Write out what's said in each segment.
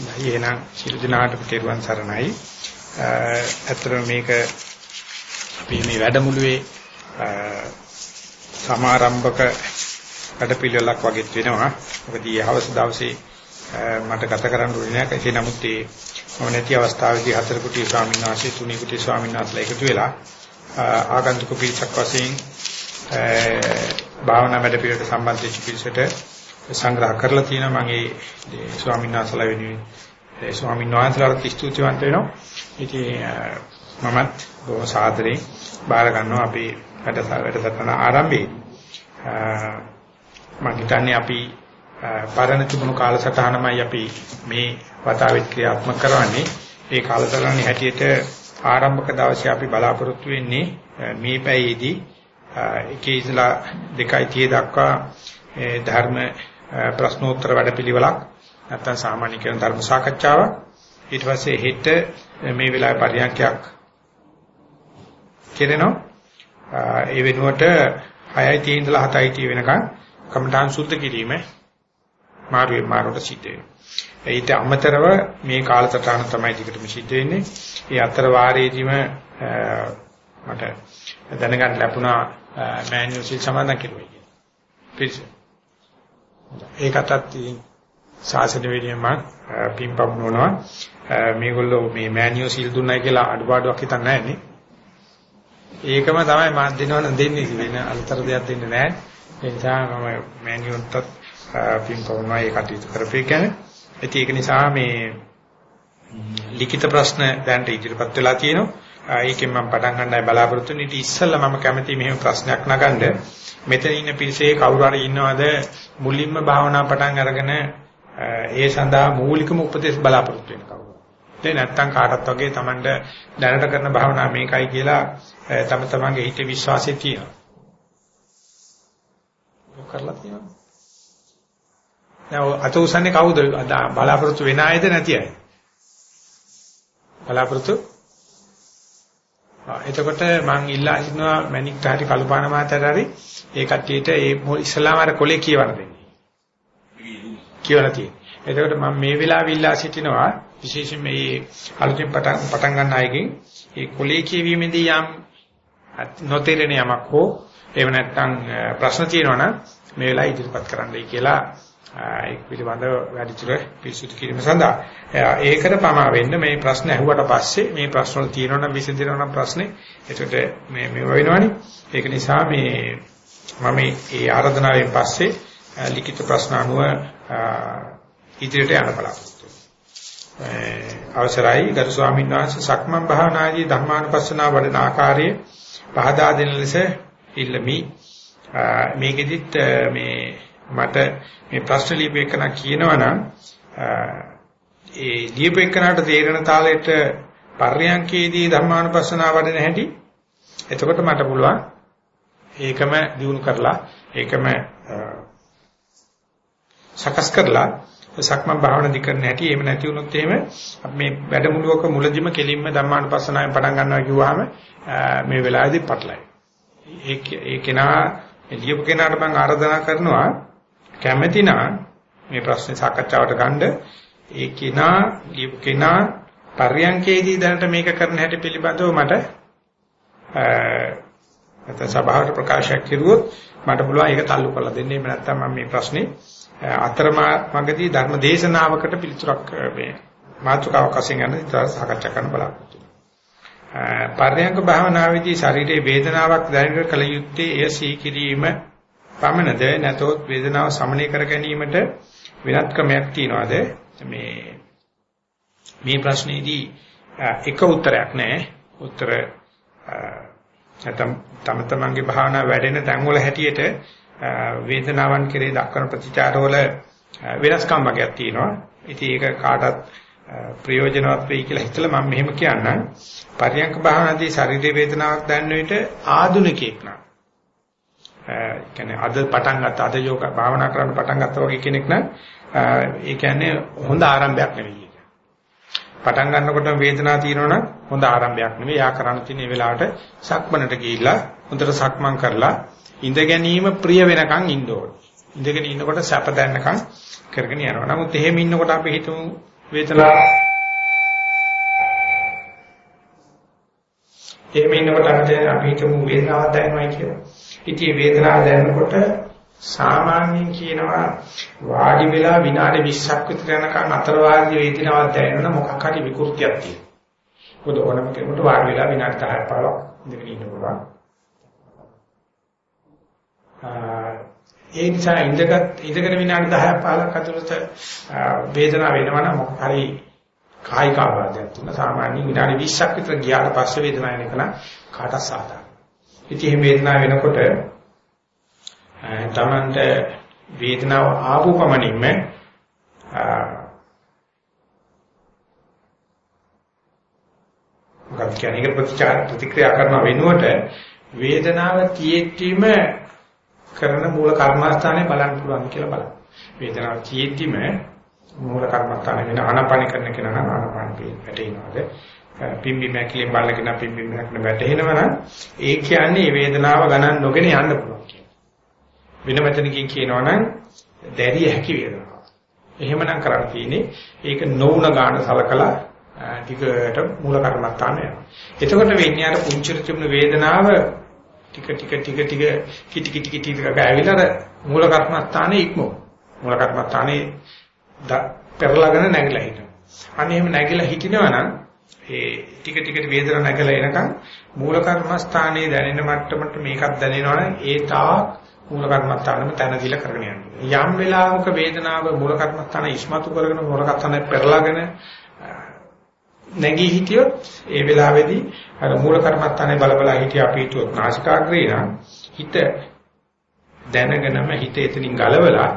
නයි එහෙනම් සිල් දිනාටම කෙරුවන් සරණයි. ඇත්තටම මේක අපි මේ වැඩමුළුවේ සමාරම්භක වැඩපිළිවෙලක් වගේ වෙනවා. මොකද ඊ හවස දවසේ මට ගත කරන්න උනේ නැහැ. ඒ නමුත් ඒ මම නැති අවස්ථාවේදී හතර කුටි ස්වාමීන් වහන්සේ තුනි කුටි ස්වාමීන් වහන්සේලා එකතු වෙලා ආගන්තුක පිරිසක් වශයෙන් භාවනා වැඩපිළිවෙලට සම්බන්ධ වෙච්ච පිරිසට සංග්‍රහ කරලා තියෙනවා මම ඒ ස්වාමීන් වහන්සේලා වෙනුවෙන් ඒ ස්වාමීන් වහන්සේලාට ස්තුතිවන්ත වෙනවා. ඉතින් මමත් බොහොම සාදරයෙන් බාර ගන්නවා අපි වැඩසටහන ආරම්භයේදී. මම හිතන්නේ අපි පරණ තිබුණු කාලසටහනමයි අපි මේ වතාවෙත් ක්‍රියාත්මක කරන්නේ. ඒ කාලසටහනේ හැටියට ආරම්භක දවසේ අපි බලාපොරොත්තු වෙන්නේ මේ පැයේදී එකේ ඉඳලා 2:30 දක්වා ධර්ම ප්‍රශ්නෝත්තර වැඩපිළිවෙලක් නැත්නම් සාමාන්‍ය කියන ධර්ම සාකච්ඡාවක්. ඊට පස්සේ හෙට මේ වෙලාවේ පරියන්කයක් කෙරෙනවා. ඒ වෙනුවට 6:30 ඉඳලා 7:30 වෙනකන් කමඨාන් සුද්ධ කිරීම මාරුවේ මාරුවට සිද්ධ වෙනවා. ඊට අමතරව මේ කාලසටහන තමයි ටිකටම සිද්ධ වෙන්නේ. ඒ අතර වාරයේදීම මට දැනගන්න ලැබුණා මෑන්යුවල් සිල් සමාදන් කෙරුවා කියලා. ඒකටත් සාසන වෙනියම පින්පම් නොනවා මේගොල්ලෝ මේ මෑනියෝ සීල් දුන්නයි කියලා අඩුපාඩුවක් හිතන්නේ නැහැ නේ. ඒකම තමයි මාත් දෙනවනම් දෙන්නේ වෙන අලතර දෙයක් දෙන්නේ නැහැ. ඒ නිසා මම මෑනියෝන්ටත් පින්පම්නවා ඒ කටයුතු කරපේ කියන්නේ. ඒක නිසා මේ ලිඛිත ප්‍රශ්න දැන්ට ඉදිරිපත් වෙලා තියෙනවා. ඒකෙන් මම පටන් ගන්නයි බලාපොරොත්තු වෙන්නේ. ඊට ඉස්සෙල්ලා මම කැමති මෙහෙම ප්‍රශ්නයක් නගන්න. මෙතන ඉන්න පිරිසේ කවුරු හරි ඉන්නවද මුලින්ම භාවනා පටන් අරගෙන ඒ සඳහා මූලිකම උපදේශ බලාපොරොත්තු වෙන කවුරු. ඒ නැත්තම් කාටත් වගේ Tamanට දැනට කරන භාවනා මේකයි කියලා තම තමන්ගේ හිතේ විශ්වාසය තියෙනවා. කරලා තියෙනවා. දැන් අත උසන්නේ කවුද? බලාපොරොත්තු වෙන අයද නැති අයද? බලාපොරොත්තු එතකොට මම ඉල්ලා හිටනවා මැනික් තාරි කල්පාන මාතර හරි ඒ කට්ටියට ඒ ඉස්ලාම අර කොලේ කියවන දෙන්නේ. කියවලා තියෙන්නේ. එතකොට මම මේ වෙලාවෙ ඉල්ලා සිටිනවා විශේෂයෙන් මේ අලුතෙන් පටන් පටන් ගන්න අයගෙන් ඒ කොලේ කියවීමේදී යම් නොතේරෙන යමක් හෝ එහෙම නැත්නම් ප්‍රශ්න තියෙනවා නම් මේ වෙලාව ඉදිරිපත් කරන්නයි කියලා ඒක පිළිබඳව වැඩිචිර පිළිසුදු කිරීම සඳහා. ඒකට පමා වෙන්න මේ ප්‍රශ්න ඇහුවට පස්සේ මේ ප්‍රශ්න වල තියෙනවා නම් විසඳිනවා නම් ප්‍රශ්නේ එතකොට මේ මේ වෙනවනේ. ඒක නිසා මේ මම මේ ආරාධනාවෙන් පස්සේ ලිඛිත ප්‍රශ්න අනුව ඉදිරියට යන්න බලාපොරොත්තු අවසරයි. ගරු ස්වාමීන් වහන්සේ සක්මන් භාවනාදී ධර්මානුපස්සනා වඩන ආකාරයේ පහදා දෙන ලෙස ඉල්ලමි. මේකෙදිත් මේ මට මේ ප්‍රශ්න ලියපෙකන කියනවනම් ඒ ලියපෙකනට තේරෙන තාලෙට පර්යංකේදී ධර්මානුපස්සනා වඩන හැටි එතකොට මට පුළුවන් ඒකම දිනු කරලා ඒකම සකස් කරලා සක්මන් භාවනා දිකරන හැටි එහෙම නැති වුණොත් එහෙම අපි මේ වැඩමුළුවක මුලදිම කෙලින්ම ධම්මානුපස්සනාවෙන් පටන් ගන්නවා කිව්වහම මේ වෙලාවේදී පටලයි. ඒ ඒ කෙනා ලියපු කෙනාට මම ආරාධනා කරනවා කැමැති නම් මේ ප්‍රශ්නේ සාකච්ඡාවට ගන්න ඒ කෙනා ලියපු කෙනා පර්යංකේදී දැනට මේක කරන හැටි පිළිබඳව මට නැත්නම් සභාවට ප්‍රකාශයක් කෙරුවොත් මට පුළුවන් ඒක තල්ලු කරලා දෙන්න. එහෙම නැත්නම් මම මේ ප්‍රශ්නේ අතරමඟදී ධර්ම දේශනාවකට පිළිතුරක් මේ මාතෘකාවක් වශයෙන් ගන්න ඉතින් සාකච්ඡා කරන්න බලාපොරොත්තු වෙනවා. පර්යංක භාවනාවේදී ශරීරයේ වේදනාවක් දැනෙන කල යුත්තේ එය සීකිරීම පමණද නැතොත් වේදනාව සමනය කර ගැනීමට වෙනත් ක්‍රමයක් තියනවාද මේ මේ ප්‍රශ්නේදී එක උත්තරයක් නැහැ. උත්තර නැත්නම් තම තමන්ගේ භාවනා වැඩෙන තැන්වල හැටියට වේදනාවන් කෙරේ දක්වන ප්‍රතිචාරවල වෙනස්කම් වර්ගයක් තියෙනවා. ඉතින් ඒක කාටත් ප්‍රයෝජනවත් වෙයි කියලා හිතලා මම මෙහෙම කියන්නම්. පරියංක භාවනාදී ශරීර වේදනාවක් දැනෙන විට ආධුනිකයෙක් නම් කියන්නේ අද පටන් ගත්ත අද යෝග භාවනා කරන්න පටන් ගත්තා වගේ කෙනෙක් නම් ඒ කියන්නේ හොඳ ආරම්භයක් නෙවෙයි. පටන් ගන්නකොටම වේදනාව තියෙනවනම් හොඳ ආරම්භයක් නෙවෙයි. යා කරන්න තියෙන මේ වෙලාවට සක්මනට ගිහිල්ලා හොඳට සක්මන් කරලා ඉඳ ගැනීම ප්‍රිය වෙනකන් ඉන්න ඕනේ. ඉඳගෙන ඉන්නකොට සැප දැනනකන් කරගෙන යනවා. නමුත් එහෙම ඉන්නකොට අපි හිතමු වේදනාව එහෙම ඉන්නකොට අපිට අපි හිතමු වේදනාවක් දැනෙනවා කියලා. ඉතින් වේදනාව දැනෙනකොට සාමාන්‍යයෙන් කියනවා වාඩි වෙලා විනාඩි 20ක් විතර යනකම් අතර වාඩි වේදනාවක් දැනෙන මොකක් හරි විකෘතියක් තියෙනවා. මොකද ඕනම කෙනෙකුට වාඩි වෙලා විනාඩි 10ක් 15ක් ඉඳගෙන ඉන්න පුළුවන්. ඒ නිසා ඉඳගත් ඉඳගෙන විනාඩි 10ක් 15ක් අතරත වේදනාව වෙනවනම් මොකක් හරි කායික ආබාධයක් තුන සාමාන්‍ය විනාඩි 20ක් විතර ගියාට පස්සේ වේදනාව එනකන කාටත් සාධාරණයි. ඉතින් මේ වේදනාව වෙනකොට තමන්ට වේදනාව ආපු පමණින්ම මොකක්ද කියන්නේ ඒක ප්‍රතිචාර ප්‍රතික්‍රියා කරන වෙනුවට වේදනාව තියෙද්දිම කරන මූල කර්මස්ථානේ බලන්න පුළුවන් කියලා බලන්න. වේදනාව තියෙද්දිම මූල කර්මස්ථානේ වෙන ආනාපාන කරන කෙනා නම් ආනාපාන පිළිපැටේනවාද පිම්බි මැකිලෙන් බලන කෙනා පිම්බි මැකිලෙන් වැටෙනවනම් ඒ කියන්නේ මේ වේදනාව ගණන් නොගෙන යන්න පුළුවන් කියන. වෙන මෙතනකින් කියනවනම් දැරිය හැකි වේදනාවක්. එහෙමනම් කරන්න තියෙන්නේ ඒක නොවුන ගාන සලකලා ටිකට මූල කර්මස්ථාන යනවා. එතකොට වෙන්නේ අර පුංචිර තිබුණු වේදනාව ටික ටික ටික ටික කිටි කිටි කිටි ටික ගෑවිලා මූල කර්මස්ථානේ ඉක්මව. මූල කර්මස්ථානේ පෙරලාගෙන නැගිලා හිටනවා. අනේ එහෙම නැගිලා හිටිනවනම් ඒ ටික ටික වේදනාව නැගලා එනකන් මූල කර්මස්ථානයේ දැනෙන මට්ටමට මේකක් දැනෙනවනම් ඒ තාක් මූල කර්මස්ථානෙම තන දිලා කරගෙන යනවා. යම් වෙලාවක වේදනාව මූල කර්මස්ථාන ඉස්මතු කරගෙන මූල කර්මස්ථානේ පෙරලාගෙන නැගී හිටියොත් ඒ වෙලාවේදී අර මූල කර්මස්ථානේ බල බල හිටිය අපි හිතුවොත් නාසිකාග්‍රේ නම් හිත දැනගෙනම හිත එතනින් ගලවලා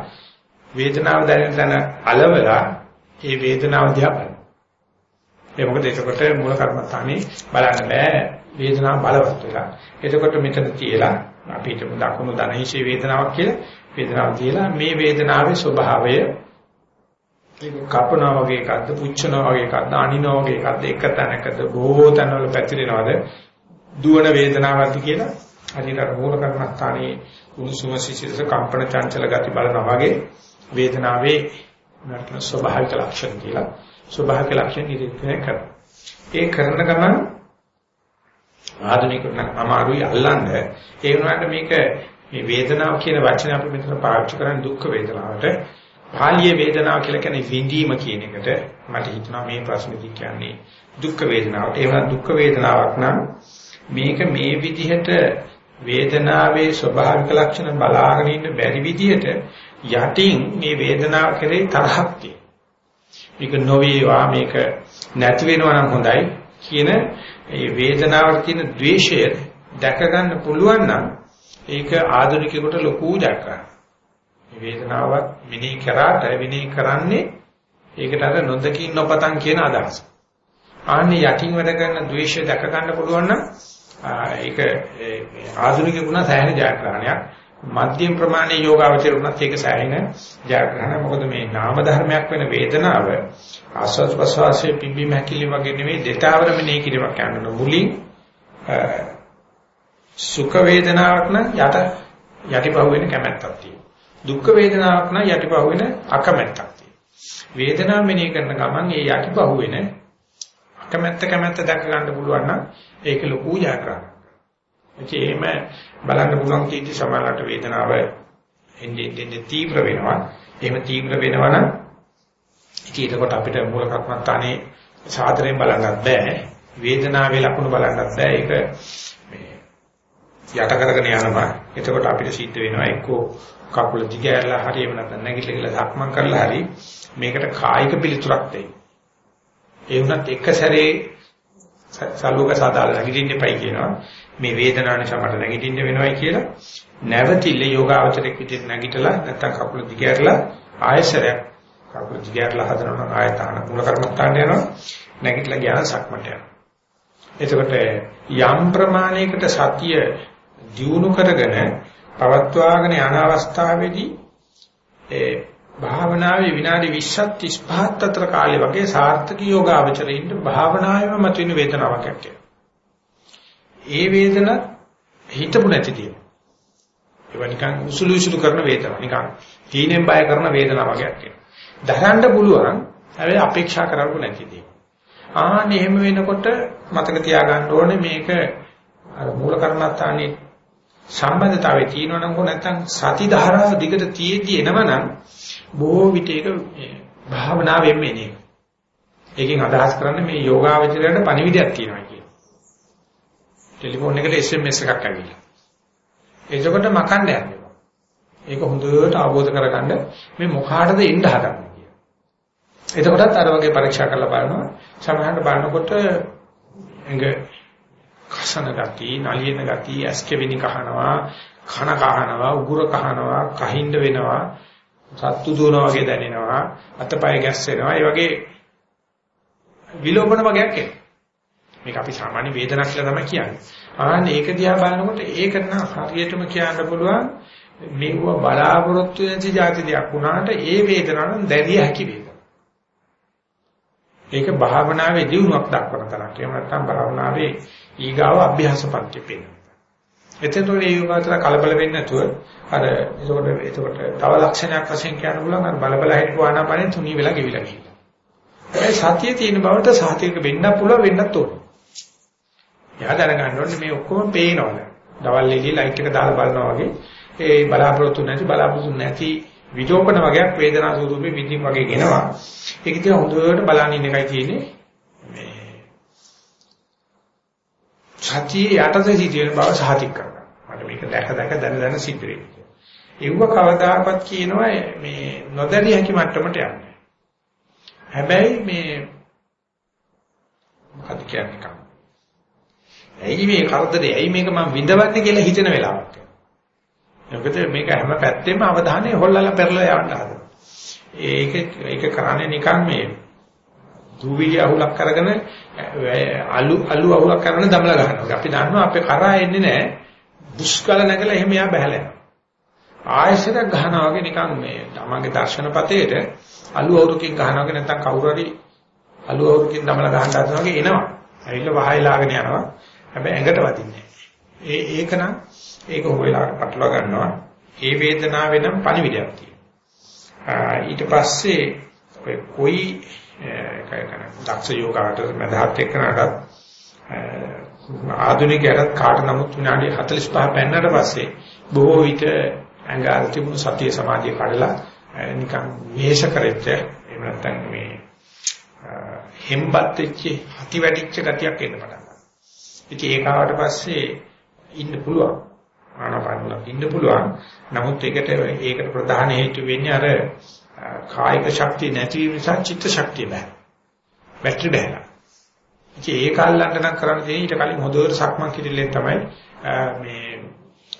වේදනාව දැනෙන තැන අලවලා ඒ වේදනාව දිහා බලන්න. ඒ මොකද එතකොට මූල කර්මස්ථානේ බලන්න බෑ. වේදනාව බලවත් වෙලා. එතකොට මෙතන තියලා අපිට දකුණු දනහිෂේ වේදනාවක් කියලා. වේදනාව තියලා මේ වේදනාවේ ස්වභාවය ඒක කපනවා වගේ එකක්ද පුච්චනවා වගේ එකක්ද අනිනවා වගේ එකක්ද එක තැනකද බොහෝ තැන්වල පැතිරෙනවද? දුවන වේදනාවක්ද කියලා හරියට අර මූල කර්මස්ථානයේ උණුසුම සිසිලස කම්පන චංචල ගති බලනවා වගේ වේදනාවේ නර්තන ස්වභාවික ලක්ෂණ කියලා. ස්වභාවික ලක්ෂණ නිරීක්ෂණය කරනවා. ඒ කරන ගමන් ආධුනිකයන් අමාරුයි අල්ලන්න. ඒ වුණාට මේක මේ වේදනාව කියන වචනේ අපි මෙතන පාවිච්චි කරන්නේ දුක් වේදනාවට. පාලිය වේදනාව කියලා කියන්නේ විඳීම කියන එකට මට හිතෙනවා මේ ප්‍රශ්නේදී කියන්නේ දුක් වේදනාවට. ඒ වුණා දුක් වේදනාවක් නම් මේක මේ විදිහට වේදනාවේ ස්වභාවික ලක්ෂණ බලාගෙන ඉන්න බැරි විදිහට යටින් මේ වේදනාව කෙරෙහි තරහක් තියෙනවා. මේක නොවේවා මේක නැති වෙනවා නම් හොඳයි කියන ඒ වේදනාවට තියෙන द्वේෂය දැක ගන්න පුළුවන් නම් ඒක ආධුනිකයෙකුට ලොකු ජයග්‍රහණයක්. මේ වේදනාවත් විනී කරාට විනී කරන්නේ ඒකට අර නොදකින් නොපතන් කියන අදහස. ආන්නේ යටින් වැඩ කරන द्वේෂය දැක ගන්න පුළුවන් නම් ඒක ආධුනිකයෙකුට සෑහෙන ජයග්‍රහණයක්. මධ්‍යම ප්‍රමාණයේ යෝගාවචර උනත් ඒක සෑහෙන ජයග්‍රහණ මොකද මේ නාම ධර්මයක් වෙන වේදනාව ආස්වාද ප්‍රසවාසයේ පිම්බි මහැකිලි වගේ නෙවෙයි දෙතාවර මෙනේ කිරීමක් යනවා මුලින් සුඛ වේදනාවක් නම් යට යටිපහුව වෙන කැමැත්තක් තියෙනවා. දුක්ඛ වේදනාවක් නම් යටිපහුව වෙන අකමැත්තක් තියෙනවා. වේදනාව මෙනේ කරන ගමන් ඒ යටිපහුව වෙන අකමැත්ත කැමැත්ත දැක ගන්න පුළුවන් නම් ඒක ලොකු ජයග්‍රහණයක්. ඉතින් එහෙම බලන්න පුළුවන් කීටි සමානලට වේදනාව එන්නේ එන්නේ තීව්‍ර වෙනවා. එහෙම තීව්‍ර වෙනවා නම් ඉතින් ඒකට අපිට මූල කර්මත්තානේ සාතරයෙන් බලන්නත් බෑ. වේදනාවේ ලක්ෂණ බලන්නත් බෑ. ඒක මේ යට කරගෙන යනවා. එතකොට අපිට සිද්ධ වෙනවා එක්කෝ කකුල දිග ඇරලා හරි එහෙම නැත්නම් නැගිටලා කියලා සක්මන් කරලා හරි මේකට කායික පිළිතුරක් දෙයි. ඒ වුණත් එක සැරේ සලුවක සාදාල නැගිටින්න එපයි කියනවා. මේ වේදනාව නිසා මට නැගිටින්න වෙනවයි කියලා නැවතිල්ල යෝගාවචරයක් විදිහට නැගිටලා නැත්තම් කකුල දිගහැරලා ආයසරයක් කකුල දිගහැරලා හදනවා නම් ආයතන මූල කර්මත්තාන්න යනවා. නැගිටලා ගියාම සක්මට යනවා. එතකොට යම් ප්‍රමාණයකට සතිය දියුණු කරගෙන පවත්වාගෙන යන අවස්ථාවේදී ඒ භාවනාවේ විනාඩි 20ක් 35ක් අතර කාලය වගේ සාර්ථක යෝගාවචරයින්ට භාවනාවෙම මතුවෙන වේදනාවක් ඇත්තේ. ඒ වේදන හිතපු නැති තියෙනවා. ඒවා නිකන් උසුළු උසුළු කරන වේදනාවක්. නිකන් තීනෙන් බය කරන වේදනාවක් වගේ තියෙනවා. දරන්න පුළුවන් හැබැයි අපේක්ෂා කරවු නැති දේ. ආන්න එහෙම වෙනකොට මතක තියාගන්න ඕනේ මේක අර මූල කර්මස්ථානයේ සම්බන්ධතාවයේ තියෙනවනම් කො නැත්නම් සති ධාරාව දිගට තියෙද්දි එනවනම් බොහෝ විට ඒක භාවනාවෙන් එන්නේ. ඒකෙන් අදහස් කරන්නේ මේ යෝගාවචරයට පණිවිඩයක් තියෙනවා කියන. ටෙලිෆෝන් එකට SMS එකක් ඇවිල්ලා. එතකොට මකන්න යන්නේ. ඒක හොඳට අවබෝධ කරගන්න මේ මොකාටද එන්න හදන්නේ කියලා. එතකොටත් අර වගේ පරීක්ෂා කරලා බලනවා. සමහරවිට බලනකොට එංග කසන ගති, නලියන ගති, ඇස්කෙවිනි කහනවා, කන කහනවා, උගුර කහනවා, කහින්ද වෙනවා, සත්තු දුවනවා වගේ දැනෙනවා, අතපය ගැස්සෙනවා. ඒ වගේ විලෝපන වගේක් එනවා. මේක අපි සාමාන්‍ය වේදනාවක් කියලා තමයි කියන්නේ. ආන්න ඒක දිහා බලනකොට ඒක නම් හරියටම කියන්න පුළුවන් මේව බලාපොරොත්තු වෙන જાති දෙයක් වුණාට ඒ වේදනාව දැරිය හැකි වේදනාවක්. ඒක භාවනාවේ දියුණුවක් දක්වන තරක්. එහෙම නැත්නම් භාවනාවේ ඊගාව අභ්‍යාසපත්‍ය පේනවා. එතකොට මේ යෝගාචර කලබල වෙන්නේ නැතුව අර එතකොට එතකොට තව ලක්ෂණයක් වශයෙන් කියන්න පුළුවන් අර බල බල හිටපු ආනාපානෙ තුනී වෙලා ගෙවිලා ගිහිල්ලා. ඒ සතියේ තියෙන බවට සාතික වෙන්න පුළුවන් වෙන්නත් ඕන. එයා දැනගන්න ඕනේ මේ ඔක්කොම පේනවද? දවල් එළිය ලයිට් එක දාලා බලනවා වගේ ඒ බලාපොරොත්තු නැති බලාපොරොත්තු නැති විජෝපන වගේක් වේදනා ස්වරූපේ විඳින් වගේ ගෙනවා. ඒක ඉතින් හොඳට බලන්න ඉන්න එකයි තියෙන්නේ. මේ සතියේ යටතේ සිටින බව සහතික කරගන්න. මට මේක දැක දැක දැන දැන සිද්ධ වෙන්නේ. ඒව කවදාකවත් කියනවා මේ නොදැරිය හැකි මට්ටමට යන්නේ. හැබැයි මේ මොකද කියන්නේ ඇයි මේ කරදරේ? ඇයි මේක මම විඳවන්නේ කියලා හිතෙන වෙලාවක්. මොකද මේක හැම පැත්තෙම අවධානය හොල්ලලා පෙරලා යන්න හදනවා. ඒක ඒක කරන්නේ නිකන් මේ දූවිලි අහුලක් කරගෙන අලු අලු අහුලක් කරගෙන දමලා ගන්නවා. අපි දන්නවා අපේ කරා එන්නේ නැහැ. බුස්කල නැගලා එහෙම යා බහැලා යනවා. ආයෙසරක් ගහනවා වගේ නිකන් මේ තමන්ගේ දර්ශනපතේට අලු අවුරකින් ගහනවා වගේ නැත්නම් කවුරු හරි අලු අවුරකින් දමලා ගහන්න හදනවා වගේ එනවා. ඇවිල්ලා වහයලාගෙන යනවා. හැබැයි ඇඟට වදින්නේ ඒ ඒකනම් ඒක හොයලාට පටලවා ගන්නවා. ඒ වේදනාවේ නම් පණිවිඩයක් තියෙනවා. ඊට පස්සේ ඔය කොයි දක්ෂ යෝගාට මදහත් එක්කනටත් ආධුනිකයට කාට නමුත් විනාඩි 45 පෙන්නට පස්සේ බොහෝ විට ඇඟ තිබුණු සතිය සමාධිය කඩලා නිකන් වේශ කරෙච්ච එහෙම නැත්නම් මේ හෙම්බත් වෙච්ච හති වැඩිච්ච ගතියක් එන්න පටන් ඉතින් ඒක ආවට පස්සේ ඉන්න පුළුවන්. ආනාපානවල ඉන්න පුළුවන්. නමුත් ඒකට ඒකට ප්‍රධාන හේතු වෙන්නේ අර කායික ශක්තිය නැතිවීම නිසා චිත්ත ශක්තිය බෑ. බැටරි බෑලා. ඉතින් ඒක අල්ලන්න නම් කරන්න තියෙන්නේ ඊට කලින් හොඳට සක්මන් කිරිල්ලෙන් තමයි මේ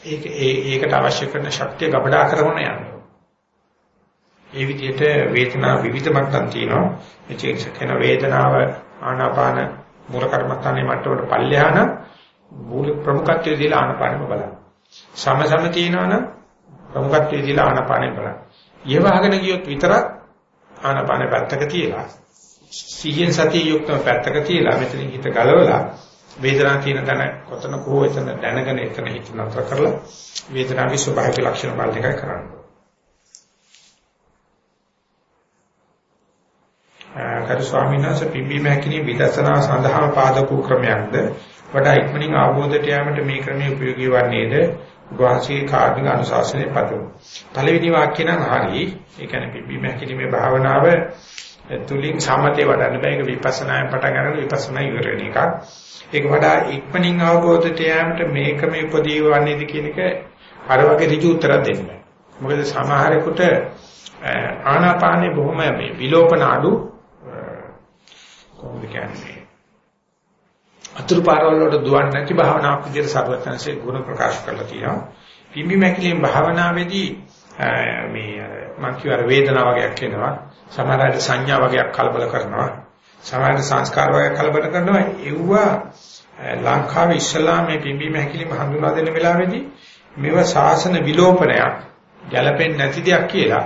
ඒක ඒකට අවශ්‍ය කරන ශක්තිය ගබඩා කරගෙන යන්නේ. ඒ විදිහට වේදනා විවිධ මට්ටම් තියෙනවා. මේ චේතන වේදනාව ආනාපාන මූල කර්මස්ථානයේ මට්ටමට පල්ලෙහාන මූල ප්‍රමුඛත්වයේ දීලා ආනපානෙම බලන්න. සම සම තියෙනවනම් ප්‍රමුඛත්වයේ දීලා ආනපානෙ බලන්න. ඊවහගෙන ගියොත් විතරක් ආනපානෙ පැත්තක තියලා සිහියෙන් සතිය යුක්තව පැත්තක තියලා මෙතනින් හිත ගලවලා වේදනාව කියන තැන කොතන කෝ එතන දැනගෙන එතන හිත නතර කරලා වේදනාවේ ස්වභාවික ලක්ෂණ බලන එකයි කරන්නේ. කරු ස්වාමීන් වහන්සේ පිම්බීම හැකිනේ විදර්ශනා සඳහා පාදක ක්‍රමයක්ද වඩා ඉක්මනින් අවබෝධයට යාමට මේ ක්‍රමය උපයෝගී වන්නේද වාසික කාර්මික අනුශාසනයේ පදව. පළවෙනි වාක්‍ය නම් හරි. ඒ කියන්නේ පිම්බීම හැකිනේ භාවනාව තුලින් සමතේ වඩන්න බෑ. ඒක විපස්සනායෙන් පටන් ගන්න විපස්සනා ඉවර වෙන එකක්. ඒක වඩා ඉක්මනින් අවබෝධයට යාමට මේ ක්‍රමය උපදී වන්නේද කියන එක අර වගේ ඍජු උත්තර දෙන්න බෑ. මොකද සමහරෙකුට ආනාපානේ බොහොම විලෝපන අඩු කොහොමද කියන්නේ අතුරු පාරවල් වලට දුවන්නේ නැති භාවනාවක් විදිහට සර්වඥාන්සේ ගුණ ප්‍රකාශ කරලා තියෙනවා. පිම්බි මැකිලින් භාවනාවේදී මේ මම කියවර වේදනාව වගේක් එනවා. සමහරවිට සංඥා වගේක් කලබල කරනවා. සමහරවිට සංස්කාර වගේක් කලබල කරනවා. ඒවා ලංකාවේ ඉස්ලාමයේ පිම්බි මැකිලින් හඳුනා දෙන වෙලාවේදී මේව ශාසන විලෝපනයක් ගැළපෙන්නේ නැති දෙයක් කියලා.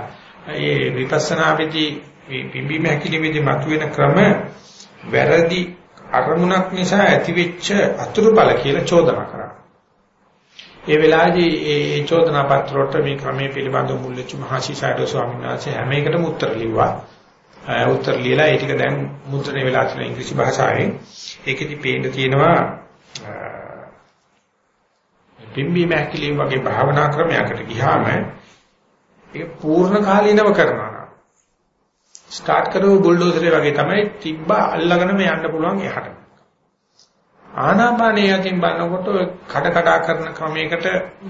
ඒ විපස්සනාවේදී පිම්බි මැකිලිමේදී මතුවෙන ක්‍රම වැරදි අරමුණක් නිසා ඇතිවෙච්ච අතුරුඵල කියලා චෝදනා කරා. ඒ වෙලාවේදී ඒ චෝදනා පත්‍රයට මේ ක්‍රමයේ පිළිබඳව මුල්ලච්ච මහසිසාරද ස්වාමීන් වහන්සේ හැම එකටම උත්තර ලිව්වා. උත්තර ලියලා ඒ ටික දැන් මුද්‍රණය වෙලා තියෙන ඉංග්‍රීසි භාෂාවෙන් ඒකෙදි පේන්න තියෙනවා පිම්බීම හැකිලිම වගේ භාවනා ක්‍රමයකට ගියාම ඒක පූර්ණ කාලීනව කරනවා. ස්ටාර්ට් කරව බුල්ඩෝසරේ වගේ තමයි තිබ්බ අල්ලගෙනම යන්න පුළුවන් එහාට. ආනාපානය යකින් බලනකොට කඩ කඩා කරන ක්‍රමයකට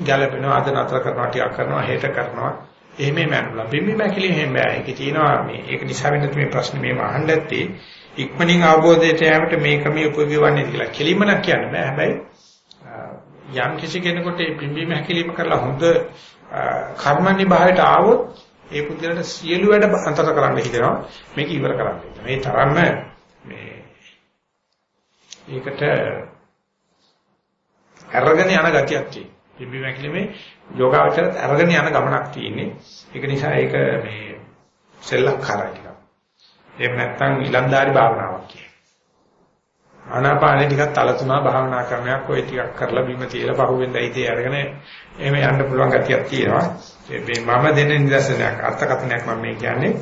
ගැළපෙනවා අද නතර කරනවා ටිකක් කරනවා හෙට කරනවා. එහෙම මැනුලා බිම්බි මැකිලි එහෙම බෑ. ඒකේ තියෙනවා මේ. ඒක නිසා වෙන මේ ප්‍රශ්නේ මේව අහන්න ඇත්තේ. ඉක්මනින් අවබෝධයට යෑමට මේ ක්‍රමයේ උපයෝගී වන්නේ කියලා. කෙලින්ම නම් කියන්න බෑ. හැබැයි යම් කිසි කෙනෙකුට මේ බිම්බි මැකිලිම කරලා හොඳ කර්මන්නේ භාවයට ආවොත් ඒ පුද්ගලට සියලු වැඩ අන්තර කරන්න හිතෙනවා මේක ඉවර කරන්න හිතෙනවා මේ තරම්ම මේ ඒකට අරගෙන යන ගතියක් තියෙනවා බිම්බි මැකිලිමේ යෝගාවචරත් අරගෙන යන ගමනක් තියෙන්නේ. ඒක නිසා ඒක මේ සෙල්ලක්කාරයි ටිකක්. එහෙම නැත්නම් ඊලන්දාරි භාවනාවක් කියන්නේ. ආනාපානෙ ටිකක් තලතුණා භාවනා ක්‍රමයක් ඔය ටිකක් කරලා බිම තියලා පහුවෙන් දැයිතේ අරගෙන එහෙම යන්න පුළුවන් ගතියක් තියෙනවා. මේ මම දෙන නිදර්ශනයක් අර්ථකථනයක් මම මේ කියන්නේ.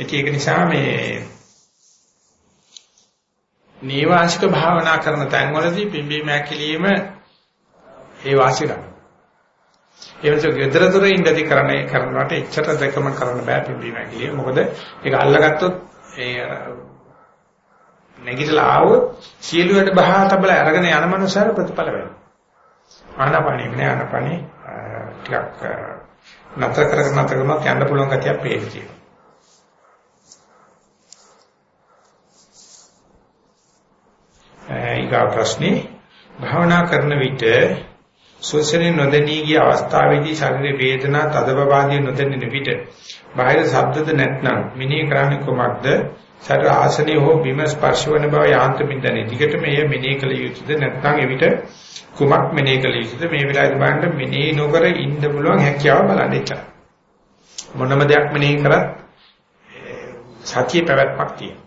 ඒක නිසා මේ නීවාසික භාවනා කරන තැන්වලදී පිම්බීම ඇකිලිම ඒ වාසිය ගන්න. ඒ වෙනස gedara dora ඉඳදී කරන්නේ කරනවට එච්චර දෙකම කරන්න බෑ පිම්බීම ඇකිලිය. මොකද ඒක අල්ලගත්තොත් ඒ නැගිටලා ආවොත් සියලුවට බහා තබලා අරගෙන යන මනුස්සයර ප්‍රතිඵල වෙනවා. ආනාපානෙ නේ ආනාපානෙ ටිකක් නතර කරගෙන නතර කරනවා යන්න පුළුවන් ගතියක් පේනවා. ඊගා ප්‍රශ්නේ භාවනා කරන විට සෝසනේ නොදැනී ගිය අවස්ථාවේදී ශරීර වේදනා තදබවාදී නොදැනෙන විට බාහිර ශබ්දද නැත්නම් මිනී කරන්නේ කොමක්ද ශරීර ආසනේ හෝ බිම ස්පර්ශ වන බව යාන්ත්‍රමින් දැනේ. ටිකට මෙය මිනී කළ යුතුද නැත්නම් එවිට කුමක් මිනී කළ යුතුද මේ වෙලාවේ බලන්න මිනී නොකර ඉන්න පුළුවන් හැකියාව බලන්න එච්චර. මොනම දෙයක් මිනී කරත් සතිය පැවැත්මක් තියෙනවා.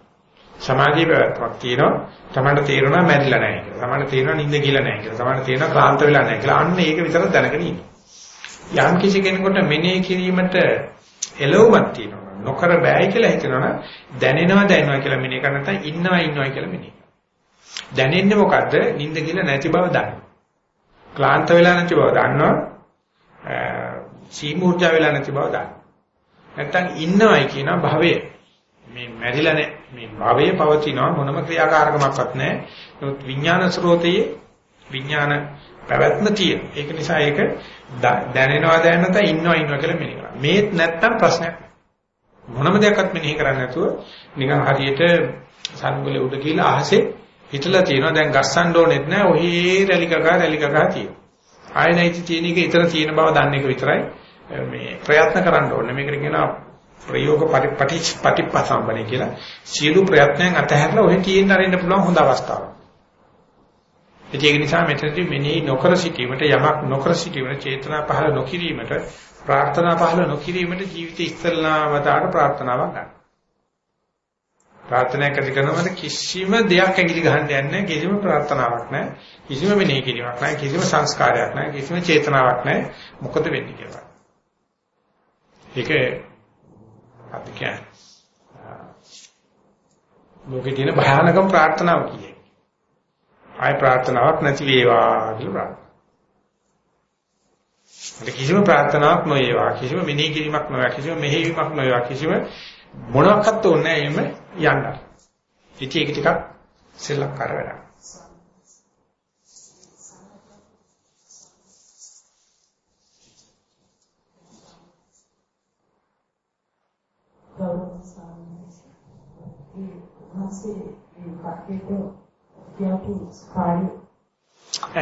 සමාධිය පැවැත්මක් තියෙනවා. තමන්ට තේරෙනවා මැරිලා නැහැ කියලා. තමන්ට තේරෙනවා නිින්ද ගිහලා නැහැ කියලා. තමන්ට තේරෙනවා ක්ලාන්ත වෙලා නැහැ කියලා. අන්න ඒක විතරක් දැනගෙන ඉන්න. යම් කිසි කෙනෙකුට මෙනෙහි කිරීමට එළවුමක් තියෙනවා. නොකර බෑයි කියලා හිතනවනම් දැනෙනවා දැනෙනවා කියලා මෙනෙහි කරන නැත්නම් ඉන්නවා ඉන්නවා කියලා මෙනෙහි. දැනෙන්නේ මොකද්ද? නිින්ද ගිහලා නැති බව දන්නවා. ක්ලාන්ත වෙලා නැති බව දන්නවා. සීමුර්ජා වෙලා නැති බව දන්නවා. නැත්නම් ඉන්නවයි කියන භවයේ මේ මැරිලා නැහැ. මේ භවයේ පවතිනවා මොනම ක්‍රියාකාරකමක්වත් නැහැ. නමුත් විඥාන ස්රෝතයේ විඥාන පැවැත්ම තියෙන. ඒක නිසා ඒක දැනෙනවා දැනෙනත ඉන්නවා ඉන්නවා කියලා මෙනෙහි කරනවා. මේත් නැත්තම් ප්‍රශ්නයක්. මොනම දෙයක්වත් මෙනෙහි කරන්නේ නැතුව නිකන් හරියට සම්බුලේ උඩ කියලා අහසේ හිටලා තියෙනවා. දැන් ගස්සන්න ඕනෙත් නැහැ. ඔහේ රැලි කකා රැලි කකා තියෙනවා. ආයෙ නැති තියෙන එක ඊතර තියෙන බව දන්න එක විතරයි මේ ප්‍රයත්න කරන්න ඕනේ. මේකට කියනවා ප්‍රයෝග පටිපටිපසම්බනේ කියලා සියලු ප්‍රයත්නයන් අතහැරලා ඔහෙ තියෙන්න අරින්න පුළුවන් හොඳ අවස්ථාවක්. ඒක නිසා මෙතනදී මෙනෙහි නොකර සිටීමට යමක් නොකර සිටීමට චේතනා පහළ නොකිරීමට ප්‍රාර්ථනා පහළ නොකිරීමට ජීවිත ඉස්සල්ලාමතාවට ප්‍රාර්ථනාවක් ගන්න. ප්‍රාර්ථනා කරනකොට කිසිම දෙයක් ඇඟිලි ගහන්න යන්නේ කිසිම ප්‍රාර්ථනාවක් නැහැ. කිසිම මෙනෙහි කිරීමක් නැහැ. කිසිම සංස්කාරයක් නැහැ. කිසිම චේතනාවක් නැහැ. මොකද වෙන්නේ කියලා. ඒක අපි කියන්නේ. ලෝකේ තියෙන භයානකම ප්‍රාර්ථනාව කියන්නේ. ආය ප්‍රාර්ථනාවක් නැති වේවා කියලා ප්‍රාර්ථනා. මට කිසිම ප්‍රාර්ථනාවක් නොවේවා කිසිම මෙනෙහි කිරීමක් නොවේවා කිසිම මෙහෙයීමක් නොවේවා කිසිම මොනක්වත් ඕනේ නැහැ එහෙම යන්න. ඉතින් ඒක ටිකක් සෙල්ලක්කාර වැඩක්.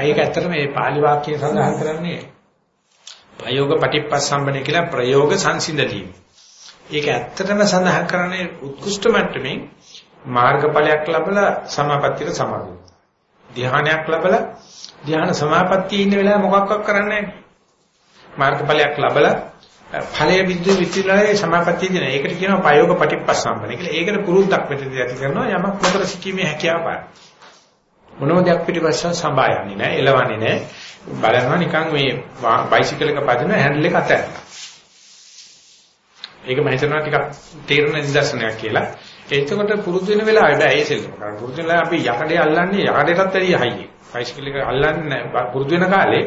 ඒක ඇත්තටම මේ පාලි වාක්‍යය සඳහන් කරන්නේ ප්‍රයෝග පටිපස්සම්බනේ කියලා ප්‍රයෝග සංසිඳලීම. ඒක ඇත්තටම සඳහන් කරන්නේ උත්කෘෂ්ඨ මට්ටමින් මාර්ගඵලයක් ලැබලා සමාපත්තියට සමාදයි. ධ්‍යානයක් ලැබලා ධ්‍යාන සමාපත්තියේ ඉන්න වෙලාව මොකක්වත් කරන්නේ නැහැ. මාර්ගඵලයක් ලැබලා ඵලයේ විද්‍ය විචිලායේ සමාපත්තිය දෙන. ඒකට කියනවා ප්‍රයෝග පටිපස්සම්බනේ කියලා. ඒකට පුරුද්දක් මෙතනදී ඇති කරනවා යමක් නොකර සිටීමේ හැකියාව පාන. මොනම දෙයක් පිටිපස්සෙන් සම්බායන්නේ නැහැ, එලවන්නේ නැහැ. බලනවා නිකන් මේ බයිසිකල් එක පදින හැන්ඩල් එක අතහැරලා. ඒක මම හිතනවා ටිකක් තේරෙන නිදර්ශනයක් කියලා. එතකොට පුරුදු වෙන වෙලාවේ බෑ ඒ සෙල්ලම කරන්න. පුරුදු වෙලා අපි යකඩේ අල්ලන්නේ යකඩේටත් වැඩිය හයියේ. බයිසිකල් එක අල්ලන්නේ පුරුදු වෙන කාලේ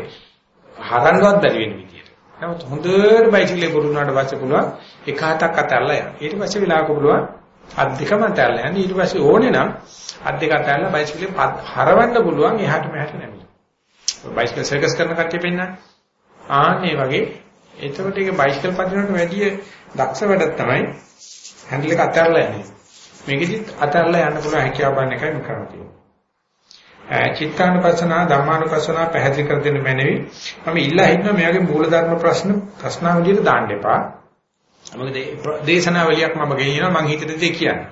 හරන්නවත් බැරි වෙන විදියට. නමුත් හොඳට බයිසිකලේ පුරුදු වුණාට පස්සේ පුළුවන් එක හතක් අතල්ලා යන්න. ඊට පස්සේ වෙලාවක පුළුවන් අත් දෙකම අතල්ලා යන්න. ඊට පස්සේ ඕනේ නම් අත් දෙක අතල්ලා බයිසිකලේ හරවන්න පුළුවන් එහාට මෙහාට නැමිලා. බයිසිකල් සර්කස් කරන කට්ටිය පෙන්නන්නේ. ආන්නේ වගේ එතකොට ඒක බයිසිකල් පදිනවට වැඩිය දක්ෂ වැඩක් තමයි හැන්ඩල් එක අතහැරලා යන්නේ. මේකෙදිත් අතහැරලා යන්න පුළුවන් හැකියාව ගන්න එකයි මම කරන්නේ. චිත්තානුපස්සනා ධම්මානුපස්සනා පැහැදිලි කර දෙන්න මැනවි. මම ඉල්ලා හිටනවා මෙයාගේ මූලධර්ම ප්‍රශ්න ප්‍රශ්නාවලියට දාන්න එපා. මොකද දේශනාවලියක් මම ගෙනියනවා මම හිතේ දෙයක් කියන්නේ.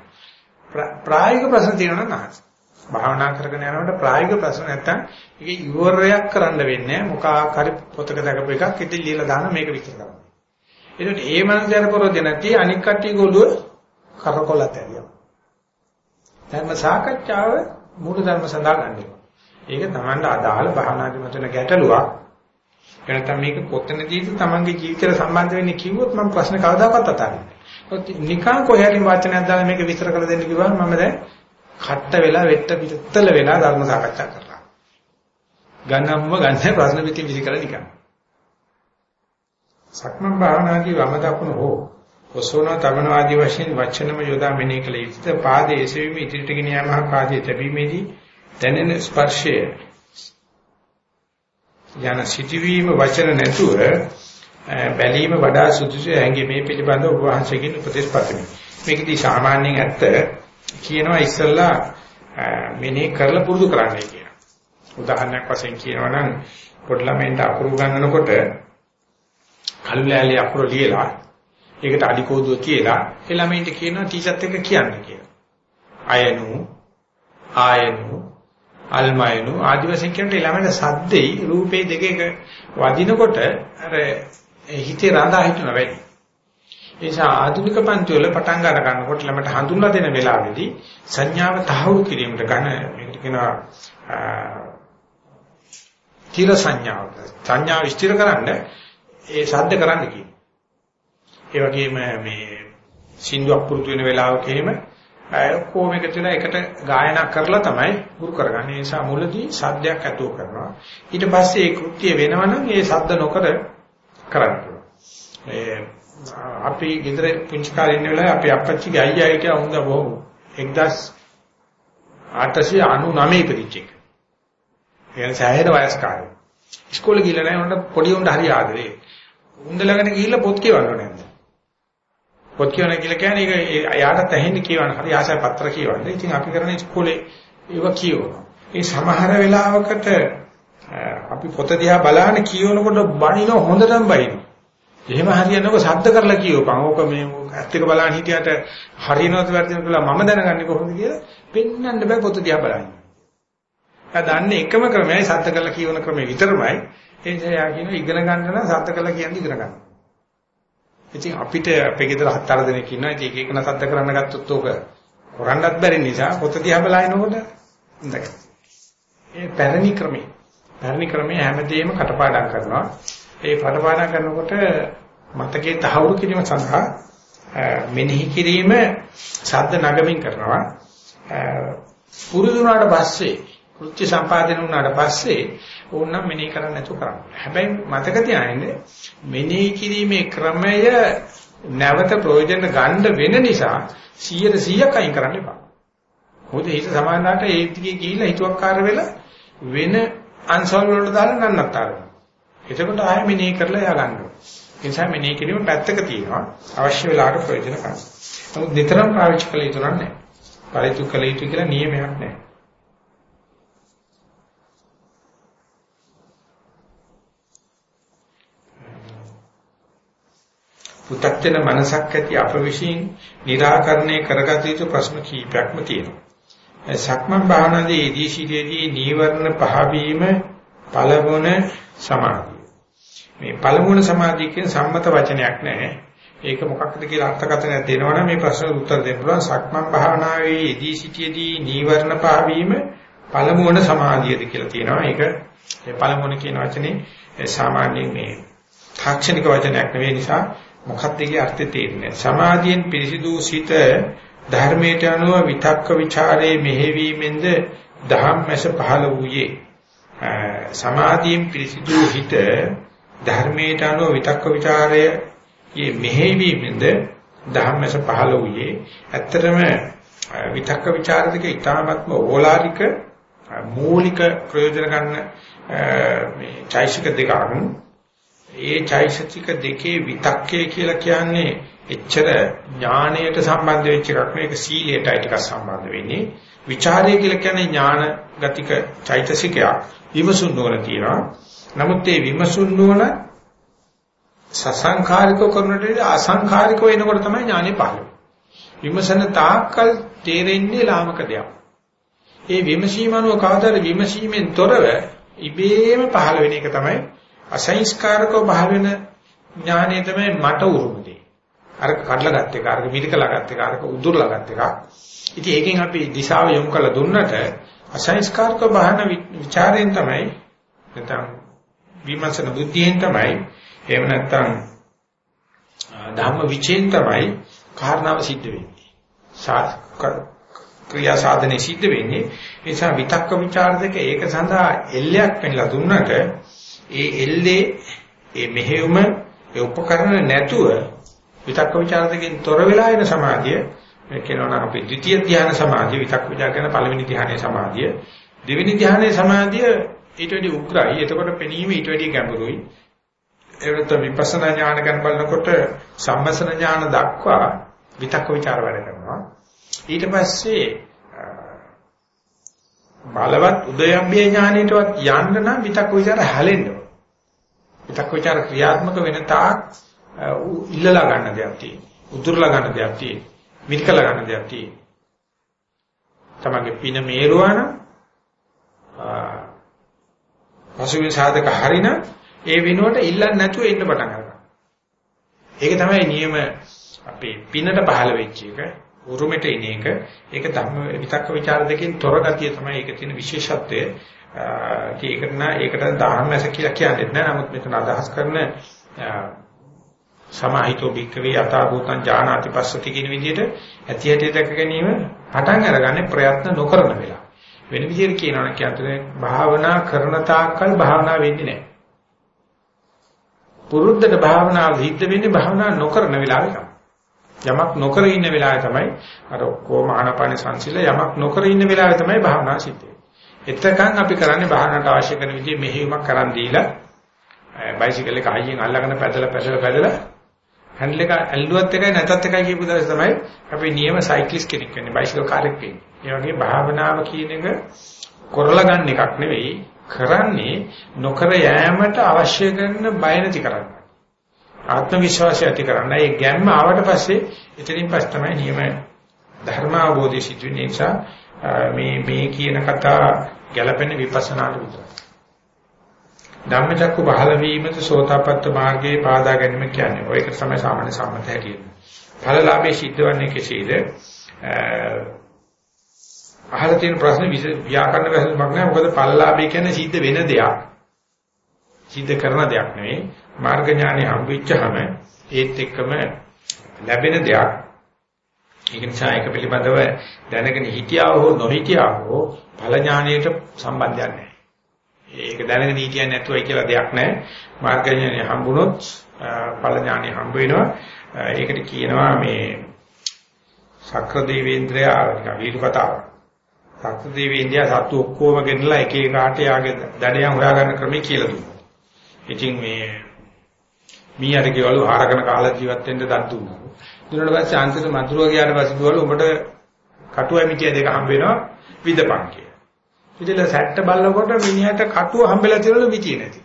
ප්‍රායෝගික ප්‍රශ්න තියෙනවා නම් අහන්න. භාවනා කරගෙන යනකොට ප්‍රායෝගික ප්‍රශ්න නැත්තම් ඒක ඉවරයක් කරන්න වෙන්නේ මොකක් හරි පොතක දැකපු එකක් ඉතින් ලියලා දාන මේක විතර කරන්න. ඒකට ඒ මනසට පොරොද නැති අනික් කට්ටිය ගොළුව කරකොලත ඇරියම. ධර්ම සාකච්ඡාව මූල ධර්ම සඳහා ගන්නවා. ඒක Tamanට අදාළ භාවනාදි මතන ගැටලුවක්. එනතම මේක කොතනදීද Tamanගේ ජීවිතයට සම්බන්ධ වෙන්නේ කිව්වොත් මම ප්‍රශ්න කවදාකවත් අතාරින්නේ නැහැ. නිකන් කොහේරි වචනයක් දාලා මේක විස්තර කරලා දෙන්න කිව්වම මම දැන් කට්ට වෙලා වෙට්ට පිටතල වෙලා ධර්ම සාකච්ඡා කරලා. ගන්නම්ම ගන්න ප්‍රශ්න පිටි විසි කරලා නිකන්. සක්මන් භාවනාදී වම දකුණ හෝ ඔසවන තබන ආදී වශයෙන් වචනම යොදා මෙනෙහි කළ යුතුද පාදයේ එසවීම ඉදිරියට ගෙන යාම හා පාදයේ තැබීමේදී දැනෙන ස්පර්ශය යන සිටවීම වචන නැතුව බැලීම වඩා සුදුසු හැඟීම. මේ පිළිබඳව ඔබ වහන්සේගෙන් උපදෙස් පතමි. මේකදී සාමාන්‍යයෙන් ඇත්ත කියනවා ඉස්සල්ලා මෙනෙහි කරලා පුරුදු කරන්නයි කියන උදාහරණයක් වශයෙන් කියනවා නම් පොඩි ළමයින්ට අකුරු ගන්නකොට කළු ලෑලි අකුරු ලියලා ඒකට අඩි කෝදුව කියලා ඒ ළමයින්ට කියනවා ටීචර්ත් එක්ක කියන්න කියලා. අයනු ආයනු අල්මයනු ආදි වශයෙන් කියන ළමයින්ට සද්දේ රූපේ දෙක එක වදිනකොට අර හිතේ රඳා හිටින වැඩි. ඒ නිසා ආධුනික පන්ති වල පටන් ගන්න ගන්නකොට ළමයට හඳුන්වා දෙන වෙලාවේදී සංඥාව තහවුරු කිරීමට ගන්න මේකට කියනවා තිර සංඥාව. සංඥාව ස්ථිර කරන්න ඒ සද්ද කරන්න කියනවා. ඒ වගේම මේ සින්දුවක් පුරුදු වෙන වෙලාවක එහෙම කොහොම එකතු වෙලා එකට ගායනා කරලා තමයි ගුරු කරගන්නේ. ඒ නිසා මුලදී සද්දයක් ඇතුව කරනවා. ඊට පස්සේ ඒ කෘත්‍ය වෙනවනම් ඒ සද්ද නොකර කරන්න ඒ අපි ගෙදර පුංචි කාලේ ඉන්න වෙලාවේ අපේ අප්පච්චිගේ අයියා හිටියා හොඳ බොහොම 1899 ඉපදිච්ච එක. එයාට සෑහෙන වයස් කාලේ. ඉස්කෝලේ ගිහලා නැහැ උන්ට පොඩි උන්ට හරි ආදරේ. උන්ද ළඟට ගිහිල්ලා පොත් කියවන්න නැද්ද? පොත් කියවන කියලා කියන්නේ ඒක එයාට තැහෙන්න කියවන හරි ආශා පත්‍ර කියවන්න. ඉතින් අපි කරන්නේ ඉස්කෝලේ ඒව කියවනවා. ඒ සමහර වෙලාවකට අපි පොත දිහා බලන කියවනකොට බණින හොඳටම බයින. එහෙම හරියනකො සද්ද කරලා කියවපන්. ඕක මේ ඇත්ත එක බලන්න හිටියට හරියනවද වැරදිනවද කියලා මම දැනගන්නේ කොහොමද කියලා පෙන්වන්න බෑ පොත දිහා බලන්න. එයා දන්නේ එකම ක්‍රමයයි සද්ද කරලා කියවන ක්‍රමය විතරමයි. ඒ නිසා යා කියන ඉගෙන ගන්න නම් සද්ද කරලා කියන්නේ ඉගෙන ගන්න. ඉතින් අපිට අපේ ගෙදර හතර දෙනෙක් ඉන්නවා. ඉතින් එක එක නසද්ද කරන්න ගත්තොත් ඕක කරන්නත් බැරි නිසා පොත දිහා බලනකොට හොඳයි. ඒ පැරණි ක්‍රමේ. පැරණි ක්‍රමේ හැමදේම කටපාඩම් කරනවා. ඒ කටපාඩම් කරනකොට මතකයේ තහවුරු කිරීම සඳහා මෙනෙහි කිරීම ශබ්ද නගමින් කරනවා. පුරුදු වුණාට පස්සේ කෘත්‍ය සම්පාදනය වුණාට පස්සේ ඕනනම් මෙනෙහි කරන්න නැතුව කරන්න. හැබැයි මතක තියාගන්න මෙනෙහි කිරීමේ ක්‍රමය නැවත ප්‍රයෝජන ගන්න වෙන නිසා 100% අයින් කරන්න එපා. මොකද ඒක සමානලාට ඒ දිගේ ගිහිල්ලා හිතුවක්කාර වෙලා වෙන අන්සල් වලට දාලා නන්නත්තර වෙනවා. එතකොට ආයෙ මෙනෙහි කරලා යා ගන්නවා. ඒ නිසා මෙනෙහි කිරීම පැත්තක තියෙනවා. අවශ්‍ය වෙලාවට ප්‍රයෝජන ගන්න. නමුත් නිතරම පාවිච්චි කළ යුතු නැහැ. පාවිච්චි කළ යුතු කියලා නියමයක් නැහැ. පු탁 වෙන මනසක් ඇති අප විශ්ින් निराකරණය කරගත යුතු ප්‍රශ්න කීපයක්ම තියෙනවා. සක්මන් භාවනාවේ ඊදීශීලයේදී නීවරණ පහ වීම පළමුණ සමාධිය. මේ පළමුණ සමාධිය කියන සම්මත වචනයක් නැහැ. ඒක මොකක්ද කියලා අර්ථකථනයක් දෙනවනම් මේ ප්‍රශ්නට උත්තර දෙන්න පුළුවන් සක්මන් භාවනාවේ යෙදී සිටියේදී නීවරණ පාවීම පළමුවන සමාධියද කියලා තියෙනවා. ඒක පළමුවන කියන වචනේ සාමාන්‍යයෙන් මේ තාක්ෂණික වචනයක් නෙවෙයි නිසා මොකක්ද ඒකේ අර්ථය තේරෙන්නේ සමාධියෙන් පිරිසිදු සිත ධර්මයට අනුව විතක්ක ਵਿਚාරයේ මෙහෙවීමෙන්ද ධම්මස පහළ වූයේ. සමාධියෙන් පිරිසිදු හිත ධර්මයට අනුව විතක්ක ਵਿਚාරය යේ මෙහෙවීමෙන්ද ධම්මස පහළ වූයේ. ඇත්තටම විතක්ක ਵਿਚාර දෙක ඊ타ත්ම ඕලාරික මූලික ප්‍රයෝජන ගන්න මේ චෛසික දෙකක්. ඒ චෛසික දෙකේ විතක්කය කියලා කියන්නේ එච්චර ඥාණයට සම්බන්ධ වෙච්ච එකක් නෙවෙයි ඒක සීලයටයි ටිකක් සම්බන්ධ වෙන්නේ. ਵਿਚාරය කියලා කියන්නේ ඥාන ගතික චෛතසිකයක් විමසුන් නොවන තියෙනවා. නමුත් මේ විමසුන් නොවන සසංඛාරික කරනට අසංඛාරික වෙනකොට තමයි ඥානෙ පහළ විමසන තාක්කල් තේරෙන්නේ ලාමක දෙයක්. ඒ විමසීම අනුව කවදාද විමසීමෙන් තොරව ඉබේම පහළ වෙන එක තමයි අසංස්කාරකව බහල් වෙන ඥානය තමයි මට උරුම දෙන්නේ. අර කඩලා ගත්ත එක, අර මිරිකලා ගත්ත එක, අර උදුරලා ගත්ත එක. ඉතින් ඒකෙන් අපි දිශාව යොමු කරලා දුන්නට අසංස්කාරකව බහන ਵਿਚාරයෙන් තමයි නැත්නම් විමර්ශන බුද්ධියෙන් තමයි එහෙම නැත්නම් ධම්ම විචයෙන් තමයි කාරණාව සිද්ධ වෙන්නේ. ක්‍රියා සාධනේ සිද්ධ වෙන්නේ. ඒ නිසා විතක්ක ਵਿਚාර දෙක ඒක සඳහා එල්ලයක් වෙන්නලා දුන්නට ඒ එල්ලේ ඒ මෙහෙයුම ඒ උපකරණ නැතුව විතක්ක ਵਿਚාර දෙකෙන් තොර වෙලා එන සමාධිය කියනවා නම් අපි ද්විතීය ධ්‍යාන සමාධිය විතක්ක විචාර කරන පළවෙනි ධ්‍යානයේ සමාධිය. දෙවෙනි ධ්‍යානයේ සමාධිය ඊට වැඩි උග්‍රයි. එතකොට පෙනීම ඊට වැඩි ගැඹුරුයි. ඒකට විපස්සනා ඥාන ගැන බලනකොට සම්මසන ඥාන දක්වා විතක්ක ਵਿਚාර වැඩ කරනවා. ඊට පස්සේ බලවත් උදයම්බේ ඥානයටවත් යන්න නම් විතක් ਵਿਚාර හැලෙන්න ඕන. විතක් ਵਿਚාර ක්‍රියාත්මක වෙන තාක් ඉල්ලලා ගන්න දෙයක් තියෙනවා. උදුරලා ගන්න දෙයක් තියෙනවා. විකලා ගන්න දෙයක් තියෙනවා. තමගේ පින මේරුවාන පසුබිම් සාධක හරින ඒ විනුවට ඉල්ලන්නේ නැතුව ඉන්න පටන් ගන්නවා. ඒක තමයි නියම අපේ පිනට පහළ වෙච්ච එක. උරුමෙට එන එක ඒක ධම්ම විතක්ක ਵਿਚාර දෙකෙන් තොර ගතිය තමයි ඒක තියෙන විශේෂත්වය. ඒකට නා ඒකට ධර්මස කියලා කියන්නේ නැහැ. නමුත් මෙතන අදහස් කරන සමාහිතෝ භික්කවේ යථා භූතං ඥානාති පස්සති කියන විදිහට ඇති ඇටි දැක ගැනීම පටන් අරගන්නේ ප්‍රයත්න නොකරන වෙලාව. වෙන විදිහට කියනවා නම් කියන්නේ භාවනා කරන තාක්කල් භාවනා වෙන්නේ නැහැ. පුරුද්දට භාවනාව හිත වෙන්නේ භාවනා නොකරන වෙලාවේ තමයි. යමක් නොකර ඉන්න වෙලාවේ තමයි අර ඔක්කොම ආනපාන සංසිල යමක් නොකර ඉන්න වෙලාවේ තමයි භාවනා සිද්ධ වෙන්නේ. එතකන් අපි කරන්නේ භාවනාවට අවශ්‍ය කරන විදිහේ මෙහෙයුමක් කරන් දීලා බයිසිකල් එක අයියෙන් අල්ලගෙන පැදලා පැදලා පැදලා හැන්ඩල් එක ඇල්ලුවත් එකයි නැතත් එකයි කියපු දවස් තමයි අපි නියම සයික්ලිස්ට් කෙනෙක් වෙන්නේ බයිසිකල් කාරෙක් වෙන්නේ. ඒ වගේ භාවනාව කියන එක කරලා ගන්න එකක් නෙවෙයි කරන්නේ නොකර යෑමට අවශ්‍ය කරන බය නැති කරන්න. ආත්ම විශ්වාසය ඇති කරන්න. ඒ ගැම්ම ආවට පස්සේ එතනින් පස්සේ තමයි නියම ධර්ම අවබෝධය සිදු වෙන නිසා මේ මේ කියන කතා ගැළපෙන විපස්සනාට විතරයි. ධම්මචක්කු බහල වීමද සෝතාපට්ට මාර්ගයේ පාදා ගැනීම කියන්නේ. ඔය එක තමයි සාමාන්‍ය සම්මත හැටියෙ. ඵලලාභයේ සිද්ධවන්නේ කෙසේද? අහලා තියෙන ප්‍රශ්න ව්‍යාකරණ වැහුමක් නෑ. මොකද ඵලලාභය කියන්නේ සිද්ධ වෙන දෙයක්. සිද්ධ කරන දෙයක් නෙවෙයි. මාර්ග ඥානෙ හම්බෙච්චහම ඒත් එක්කම ලැබෙන දෙයක්. ඒක නිසා ඒක පිළිබඳව දැනගෙන හිටියා හෝ නොහිටියා හෝ ඵල ඥානයට සම්බන්ධයක් නැහැ. ඒක දැනගෙන හිටියන්නේ නැතුවයි කියලා දෙයක් නැහැ. මාර්ග ඥානෙ හම්බුනොත් ඵල ඥානෙ හම්බ වෙනවා. ඒකට කියනවා මේ සක්‍ර දේවේන්ද්‍රයා නිකන් වීරු කතාවක්. සක්‍ර දේවේන්ද්‍රයා සතු ඔක්කොම ගෙනලා එක එක කාට යාගේ දඩයන් හොයාගන්න ක්‍රමය කියලා දුන්නා. ඉතින් මේ මීයර කියවලු ආරකන කාල ජීවත් වෙන්න දත් දුන්නා. දුන්නාට පස්සේ අන්තිමට මතුරුව ගියාට පස්සේ දුවලු උඹට කටුවයි මිටිය දෙක හම්බ වෙනවා විදපන් කියලා. ඉතින් සැට්ට බලනකොට මිනිහට කටුව හම්බෙලා තියෙනවලු මිටිය නැති.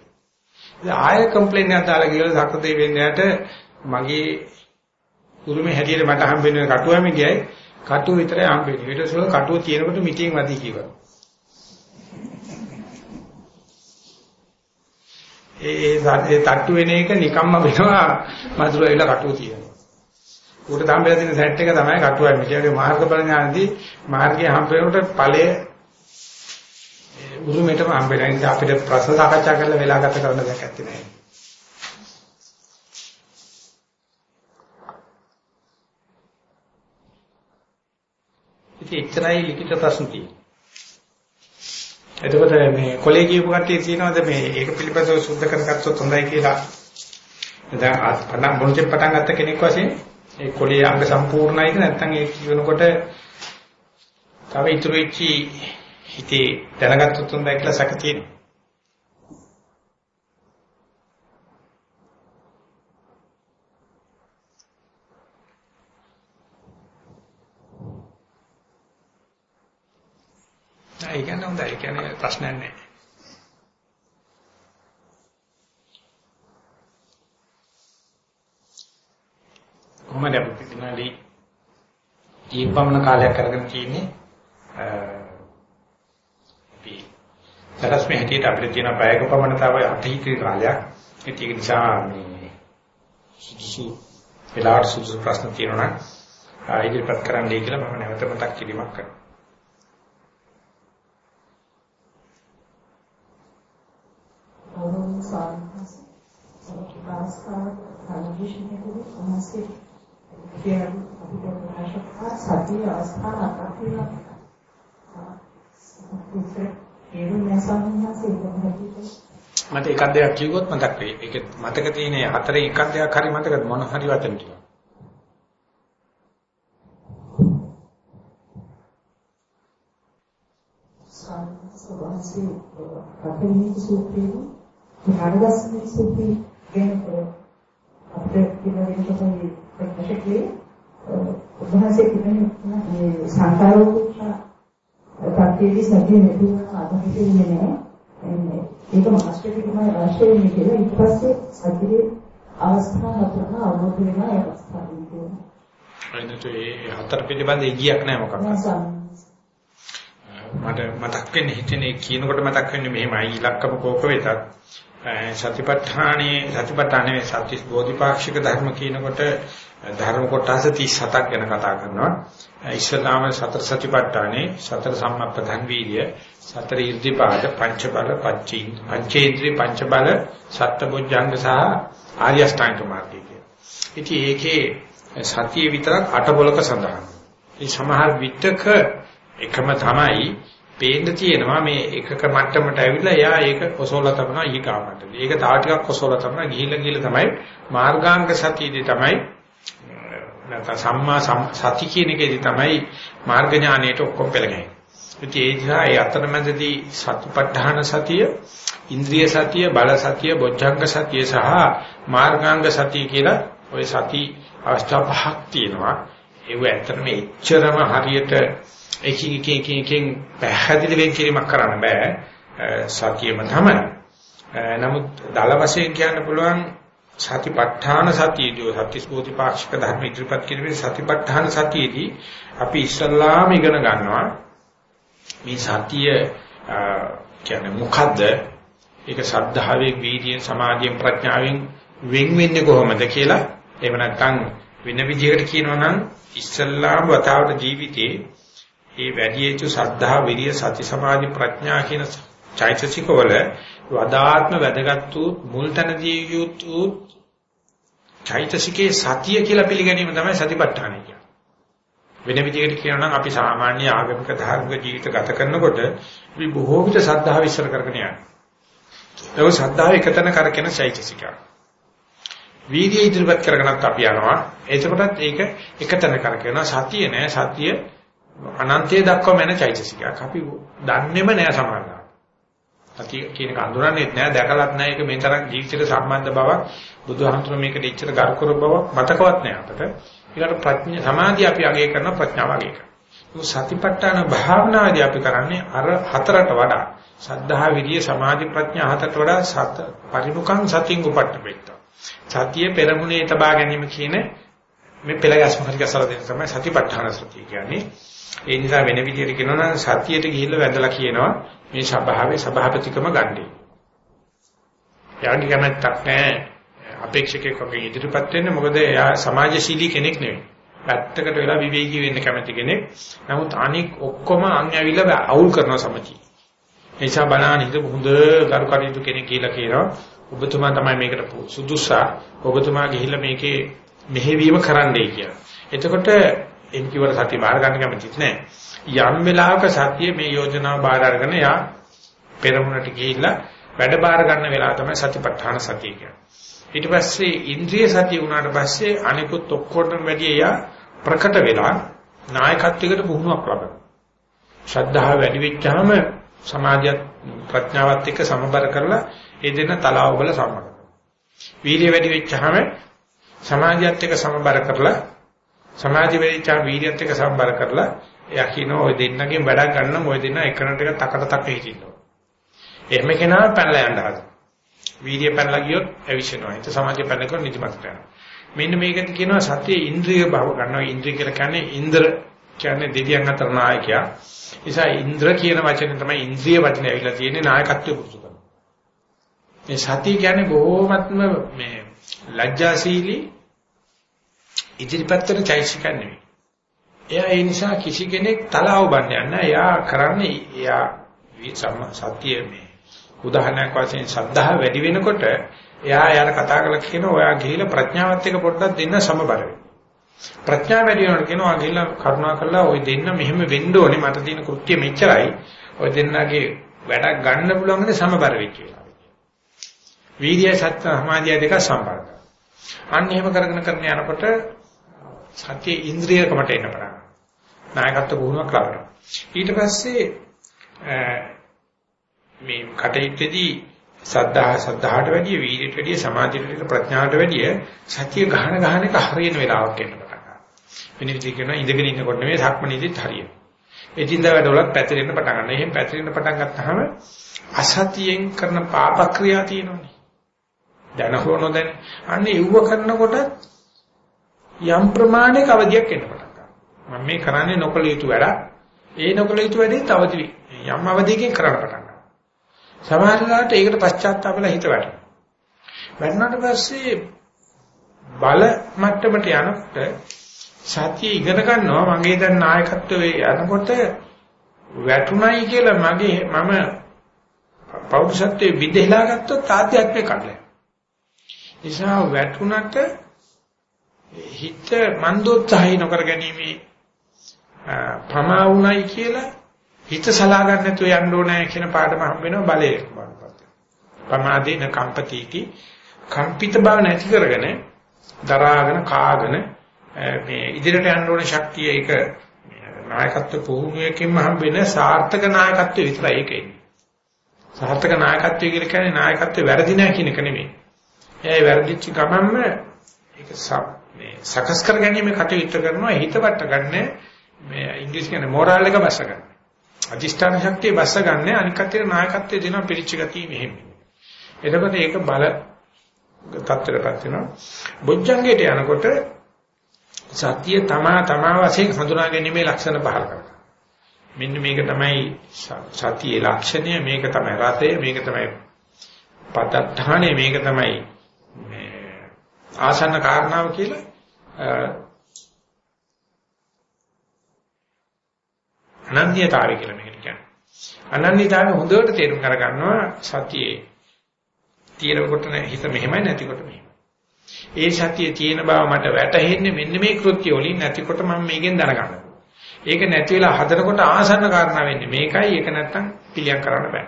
ඉතින් ආයෙ කම්ප්ලේන්ට් එකක් දාලා ගිහලා සක්‍රදේ වෙන්නයට මගේ උරුමේ හැටියට මට හම්බෙන්නේ කටුවම ගියයි කටුව විතරයි හම්බෙන්නේ. ඊට පස්සේ කටුව තියෙනකොට මිටියෙන් වදී කිව්වා. ඒ ඒ තට්ටු වෙන එක නිකම්ම වෙනවා මధుර වෙලා කටුව තියෙනවා. උකට තම්බෙලා තියෙන සෙට් එක තමයි කටුවයි මිටියගේ මාර්ග බල ඥානදී මාර්ගයේ හම්බ වෙනකොට ඵලයේ උරුමෙටම හම්බෙලා ඉඳලා අපිට ප්‍රශ්න සාකච්ඡා කරලා වෙලා ගත කරන්න දෙයක් නැත්තේ නෑ. ඉතින් එච්චරයි ලිඛිත ප්‍රශ්න තියෙන්නේ. එතකොට මේ කොලේ කියපු කට්ටිය කියනවාද මේ ඒක පිළිබඳව සුද්ධ කරගත්තොත් හොඳයි කියලා. දැන් පටන් මොන්චේ පටන් ගත්ත කෙනෙක් වශයෙන් ඒ කොලේ අංග සම්පූර්ණයිද නැත්නම් ඒ කියනකොට තව ඉතුරු වෙච්චි හිතේ දැනගත්තොත් හොඳයි කියලා සැක තියෙනවා. ඒ කියන්නේ හොඳයි. ඒ කියන්නේ ප්‍රශ්නයක් නැහැ. කොහොමද අපි විනාඩි ඊපමණ කාලයක් අරගෙන තියෙන්නේ අපි සරස්මේ හිටියට අපිට තියෙන පැයක පමණ තව අතීතී කාලයක් ඒක නිසා මේ සුසු වෙලාවට සුසු ප්‍රශ්න තියෙනවා නම් ඉදිරිපත් කරන්නයි කියලා මම නැවත මතක් කිරීමක් කරනවා ගෞරවනීය ස්වාමීන් වහන්සේ අවස්ථාවක් කලවිෂණයකදී උන්වහන්සේ කියන අපිට ප්‍රකාශ කරා සතිය අවස්ථාවක් අපිලා මට එකක් දෙයක් කිව්වොත් මතක් වෙයි. ඒක මතක තියෙන හතරේ එකක් දෙයක් හරි මතකද මොන හරි වචන ටික. සංස්කෘතිය අපේ සූත්‍රයේ ධර්මදර්ශන සූත්‍රයේ ගැන අපිට කියන විදිහට ප්‍රකාශ කළේ උභාසයේ කියන්නේ මේ සංකාරෝපේක්ෂා පත්‍යයේ සතිය නෙතුන අදහිතේ නෑ ඒක මාස්ටර් එකමයි අවශ්‍ය වෙන්නේ කියලා ඊට පස්සේ සතියේ අවස්ථා හතරම අවබෝධ වෙනවා ඒ අවස්ථාවේ. අයිනට ඒ හතර පිළිබඳ ඉගියක් නෑ මොකක්ද? මට මතක් වෙන්නේ හිතෙනේ කියනකොට මතක් වෙන්නේ මෙහෙමයි ඉලක්කම කෝක වෙතත් සතිපට්ඨානේ සතිපට්ඨානේ සත්‍ය බෝධිපාක්ෂික ධර්ම කියනකොට ධර්ම කොටස 37ක් ගැන කතා කරනවා ඉස්ලාම සතර සතිපට්ඨානේ සතර සම්මප්පදන් වීර්ය සතර ඉර්ධිපාද පංච බල පච්චී පංචේන්ද්‍රිය පංච බල සත්බොජ්ජංග සහ ආර්ය අෂ්ටාංග මාර්ගය කියන. ඉතින් ඒකේ සතිය විතරක් අට බොලක සඳහන්. මේ සමහර විටක එකම තමයි පේන්න තියෙනවා මේ එකක මට්ටමට ඇවිල්ලා එයා ඒක කොසෝලා තමයි ඊගාමට. ඒක තා ටිකක් කොසෝලා තමයි ගිහිල්ලා ගිහිල්ලා තමයි මාර්ගාංග සතියේදී තමයි නැත්නම් සම්මා සති කියන එකේදී තමයි මාර්ග ඥානයට ඔක්කොම පෙළගන්නේ. ඉතින් ඒ නිසා ඒ අතරමැදදී සතිපට්ඨාන සතිය, ඉන්ද්‍රිය සතිය, බල සතිය, බොජ්ජංග සතිය සහ මාර්ගාංග සතිය කියලා ওই සති අවස්ථා පහක් තියෙනවා. ඒව ඇත්තටම එච්චරම හරියට එකින් එක එක එකෙන් පැහැදිලි වෙන් කිරීමක් කරන්න බෑ සතියෙම තමයි. නමුත් දල වශයෙන් කියන්න පුළුවන් සතිපට්ඨාන සතියේදී සත්‍තිස්බෝධි පාක්ෂික ධර්ම ඉදිරිපත් කිරීමේ සතිපට්ඨාන සතියේදී අපි ඉස්සල්ලාම ඉගෙන ගන්නවා මේ සතිය කියන්නේ මොකද්ද? ඒක සද්ධාවෙන්, වීර්යයෙන්, සමාධියෙන්, ප්‍රඥාවෙන් වෙන් වෙන්නේ කොහොමද කියලා එහෙම නැත්නම් වෙන විදිහකට කියනවා නම් ඉස්සල්ලාම වතාවට ජීවිතේ ඒ වැඩි යුතු සද්ධා විරිය සති සමාධි ප්‍රඥා කියන චෛතසිකවල වදාත්ම වැදගත් වූ මුල් තැනදී යුතු චෛතසිකේ සතිය කියලා පිළිගැනීම තමයි සතිපට්ඨානය කියන්නේ. වෙන විදිහකට කියනවා නම් අපි සාමාන්‍ය ආගමික ධර්මික ජීවිත ගත කරනකොට අපි බොහෝ විට සද්ධාව ඉස්සර කරගෙන යනවා. ඒක සද්ධාව එකතන කරගෙන චෛතසිකයක්. වීර්යය ඉදිරිපත් කරගෙනත් අපි යනවා. එතකොටත් ඒක එකතන කරගෙන සතිය නෑ සතිය අනන්තය දක්වා මැන චෛතසිකයක්. අපි දන්නේම නෑ සමානව. සති කියන එක අඳුරන්නේත් නෑ දැකලත් නෑ ඒක මේ තරම් ජීවිතේට සම්බන්ධ බවක් බුදුහාමුදුර මේකට ඉච්ඡර ගරු කර බවක් මතකවත් නෑ අපට. ඒකට ප්‍රඥා සමාධිය අපි අගය කරන ප්‍රඥාව අගය කරනවා. සතිපට්ඨාන භාවනාදී අපි කරන්නේ අර හතරට වඩා සද්ධා විරිය සමාධි ප්‍රඥා හතරට වඩා සත පරිමුඛං සතින් උපට්ඨපෙත්ත. සතිය පෙරමුණේ තබා ගැනීම කියන මේ පෙළගස්ම හරි ගැසලා දෙන තමයි සතිපට්ඨාන සතිය කියන්නේ. ඒ නිසා වෙන විදිහට කියනවා නම් සතියට ගිහිල්ලා වැඳලා කියනවා මේ සභාවේ සභාපතිකම ගන්නේ. යාගේ කැමැත්තක් නැහැ අපේක්ෂකෙක් වගේ ඉදිරිපත් වෙන්න මොකද එයා සමාජශීලී කෙනෙක් නෙවෙයි. පැත්තකට වෙලා විවේකී වෙන්න කැමති කෙනෙක්. නමුත් අනික් ඔක්කොම අන් ඇවිල්ලා අවුල් කරන සමචි. නිසා බලන්න හිත හොඳ කරු කටයුතු කෙනෙක් කියලා කියනවා. ඔබතුමා තමයි මේකට සුදුසා. ඔබතුමා ගිහිල්ලා මේකේ මෙහෙවීම කරන්නයි කියලා. එතකොට එන් කිව්වට සතිය බාර ගන්න කැමතිත් නැහැ. යම් වෙලාවක සතිය මේ යෝජනාව බාර අරගෙන යා පෙරමුණට ගිහිල්ලා වැඩ බාර ගන්න වෙලාව තමයි සතිපට්ඨාන සතිය කියන්නේ. ඊට පස්සේ ඉන්ද්‍රිය සතිය වුණාට පස්සේ අනිකුත් ඔක්කොටම වැඩි යා ප්‍රකට වෙලා නායකත්වයකට පුහුණුවක් ලබනවා. ශ්‍රද්ධාව වැඩි වෙච්චාම සමාධියත් ප්‍රඥාවත් එක්ක සමබර කරලා ඒ දෙන්න තලාව බල සම්මත කරනවා. වීර්ය වැඩි වෙච්චාම සමාධියත් එක්ක සමබර කරලා සමාධි වෙච්චාම වීර්යත් එක්ක සමබර කරලා එයා කියනවා ඔය දෙන්නගෙන් වැඩක් ගන්න ඔය දෙන්න එකනට එක තකට තක හිටින්න. එහෙම කෙනා පැනලා යන්න හදනවා. වීර්ය පැනලා ගියොත් ඇවිස්සෙනවා. ඒක සමාධිය පැනනකොට නිදිමත කරනවා. මෙන්න මේකට කියනවා සතිය ඉන්ද්‍රිය භව ගන්නවා. ඉන්ද්‍රිය කියලා කියන්නේ ඉන්ද්‍ර කියන්නේ දෙවියන් අතර නායකයා. නිසා ඉන්ද්‍ර කියන වචනේ තමයි ඉන්ද්‍රිය වචනේ ඇවිල්ලා තියෙන්නේ නායකත්වය පුරුදු කරන. මේ සතිය කියන්නේ බොහොමත්ම මේ ලැජ්ජාශීලී ඉදිරිපත් වෙන චෛසික නෙවෙයි. එයා ඒ නිසා කිසි කෙනෙක් තලාව බන්න යන්නේ එයා කරන්නේ එයා සත්‍ය මේ උදාහරණයක් වශයෙන් ශ්‍රද්ධාව වැඩි වෙනකොට එයා යාර කතා කරලා කියන ඔයා ගිහිලා ප්‍රඥාවත් එක්ක පොඩ්ඩක් දෙන්න සමබර වෙන්න. ප්‍රඥාව වැඩි වෙනකොට කියනවා ගිහිලා කරුණා කරලා ওই දෙන්න මෙහෙම වෙන්න ඕනේ මට තියෙන කෘත්‍ය මෙච්චරයි. ওই දෙන්නගේ වැඩක් ගන්න පුළුවන් සමබර වෙච්ච වෙලාව. වීර්යය සත්‍ය සමාධිය දෙක සම්බන්ධයි. අන්න එහෙම කරගෙන කරගෙන යනකොට සත්‍ය ඉන්ද්‍රියකමට එන්න පටන් නායකත්ව පුහුණුවක් ලබනවා. ඊට පස්සේ මේ කටයුත්තේදී සද්ධා සද්ධාට වැඩිය වීර්යයට වැඩිය සමාධියට වැඩිය ප්‍රඥාවට වැඩිය සත්‍ය ගහන ගහන එක හරියන වෙලාවක් එන්න පටන් ගන්නවා. වෙන විදිහට කියනවා ඉඳගෙන ඉන්නකොට නෙමෙයි සක්මණේදීත් හරියන. එදින්දා වැඩවලත් පැතිරෙන්න පටන් ගන්නවා. එහෙන් පැතිරෙන්න පටන් ගත්තාම අසතියෙන් කරන පාප ක්‍රියා තියෙනවනේ. දැන හෝ නොදැන. අන්නේ යුව කරනකොට යම් ප්‍රමාණයක අවධියක් එන්න පටන් මම මේ කරන්නේ නොකල යුතු වැඩ. ඒ නොකල යුතු වැඩේ තවදි යම් අවධියකින් කරන්න පටන් ගන්නවා. සමහර වෙලාවට ඒකට පශ්චාත්තාප වෙලා හිත වැටෙනවා. වැටුණාට පස්සේ බල මට්ටමට යනකොට සතිය ඉගෙන ගන්නවා මගේ දැන් නායකත්වයේ යනකොට වැටුණයි කියලා මගේ මම පෞරුෂත්වයේ විදෙලා ගත්තොත් ආධ්‍යාත්මික කඩල. නිසා වැටුණට හිත මන්දෝත්සාහය නොකර ගැනීමේ ප්‍රමා වුණයි කියලා හිත සලා ගන්න නැතුව යන්න ඕනේ කියන පාඩම හම්බ වෙනවා බලයේ වඩපත්. ප්‍රමාදේන කම්පතිටි කම්පිත බව නැති කරගෙන දරාගෙන කාගෙන මේ ඉදිරියට යන්න ඕන ශක්තිය ඒක නායකත්ව පුහුණුවකින්ම හම්බ වෙන සාර්ථක නායකත්වය විතරයි ඒක එන්නේ. සාර්ථක නායකත්වය කියලා කියන්නේ නායකත්වය වැරදි නැහැ කියන එක නෙමෙයි. ඒ වැරදිච්ච ගමන්ම ඒක මේ සකස් කර ගැනීම කටයුත්ත කරනවා හිතවට ගන්න මේ ඉංග්‍රීසි කියන්නේ මොරාල් එක බස්ස ගන්න. අධිෂ්ඨාන ශක්තිය බස්ස ගන්න අනික් කතේ නායකත්වයේ දෙනවා පිළිච්ච ගතිය මෙහෙම. එතකොට ඒක බල තත්ත්වයටපත් වෙනවා. බොජ්ජංගයට යනකොට සත්‍ය තමා තමා වශයෙන් හඳුනා ගැනීමේ ලක්ෂණ පහල කරනවා. මෙන්න මේක තමයි සතියේ ලක්ෂණය මේක තමයි රතය මේක තමයි පදත්තානේ මේක තමයි මේ ආසන්න කාරණාව කියලා අනන්‍යතාවය කියලා මේකට කියන්නේ. අනන්‍යතාවය හොඳට තේරුම් කරගන්නවා සතියේ තියෙනකොට හිත මෙහෙමයි නැතිකොට මෙහෙමයි. ඒ සතියේ තියෙන බව මට වැටහෙන්නේ මෙන්න මේ කෘත්‍ය වලින් නැතිකොට මම මේකෙන් දැනගන්නවා. ඒක නැති වෙලා හදනකොට ආසන්න කාරණා වෙන්නේ මේකයි ඒක නැත්තම් පිළියම් කරන්න බෑ.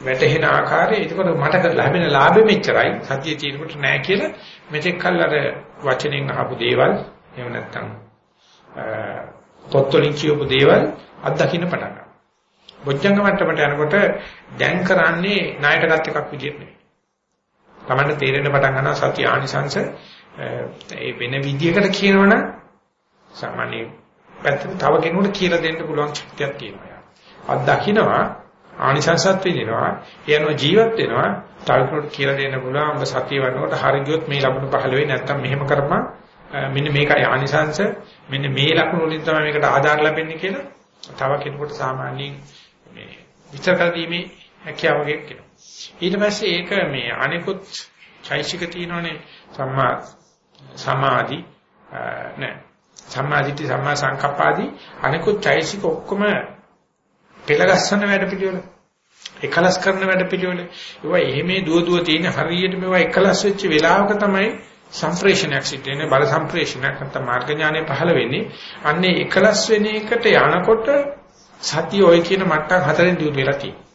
වැටහෙන ආකාරය එතකොට මට ලැබෙන ලාභෙ මෙච්චරයි සතිය තියෙනකොට නෑ කියලා මෙතෙක් කල් අර වචනෙන් අහපු දේවල් එහෙම නැත්තම් පොත්වලින් කියපු දේවල් අත්දකින්න පටන් ගන්නවා. බොජ්ජංග මට්ටමට යනකොට දැන් කරන්නේ ණයටගත් එකක් විදියට නෙවෙයි. Tamanne තේරෙන්න පටන් ගන්නවා සත්‍ය ආනිසංශ ඒ වෙන විදියකට කියනවනම් සාමාන්‍ය පැත්තට තව කෙනෙකුට කියලා දෙන්න පුළුවන් ශක්තියක් තියෙනවා. අත්දකින්නවා ආනිසංසත් විඳිනවා එයano ජීවත් වෙනවා. තව කෙනෙකුට කියලා දෙන්න පුළුවන් ඔබ සතිය වඩනකොට හරි ගියොත් මේ ලකුණු පහළ වෙයි. නැත්නම් මෙහෙම කරපන්. මෙන්න මේකයි ආනිසංශ මෙන්න මේ ලකුණු වලින් තමයි මේකට ආධාර ලැබෙන්නේ කියලා තව කෙනෙකුට සාමාන්‍යයෙන් මේ විචාර කර දීමේ හැකියාවක කියනවා. ඊට පස්සේ ඒක මේ අනිකුත් චෛසික තියෙනවනේ සම්මා සමාධි නෑ. සම්මාදිට්ඨි සම්මා සංකප්පාදී අනිකුත් චෛසික ඔක්කොම පෙළගස්සන වැඩ පිළිවෙල එකලස් කරන වැඩ පිළිවෙල ඒවා එහෙමේ දුව දුව තියෙන හරියට මේවා එකලස් වෙච්ච වෙලාවක තමයි සම්ප්‍රේෂණයක් සිද්ධ වෙන්නේ බල සම්ප්‍රේෂණයක් නැත්නම් මාර්ග ඥානය පහළ වෙන්නේ අන්නේ එකලස් වෙන එකට යනකොට සතිය ඔය කියන මට්ටම් හතරෙන් දියුණු වෙලා තියෙනවා.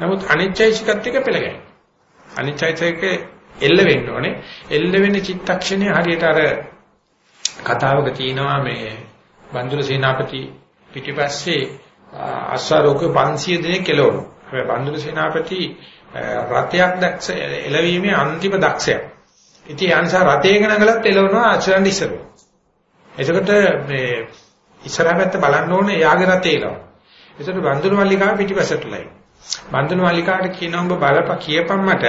නමුත් අනිච්චයිසිකත් එක පෙළගැහෙන. අනිච්චයිසික එල්ල වෙන්න ඕනේ. එල්ල වෙන චිත්තක්ෂණය හරියට අර කතාවක තියෙනවා මේ බන්දුල සේනාපති පිටිපස්සේ අශ්වාරෝහක 500 දෙනෙක් කෙලවනවා. හැබැයි බන්දුල සේනාපති රතයක් දක්ෂ එළවීමේ අන්තිම දක්ෂයා. ඉතින් ඒ නිසා රතේක නගලත් එළවනවා අශ්වයන් ඉස්සර. එතකොට මේ ඉස්සරහ පැත්ත බලන්න ඕනේ යාගේ රතේ එළවන. එතකොට බන්දුල මල්ලිකාව පිටිපස්සටලයි. බන්දුල මල්ලිකාට කියනවා ඔබ බලප කියපම් මට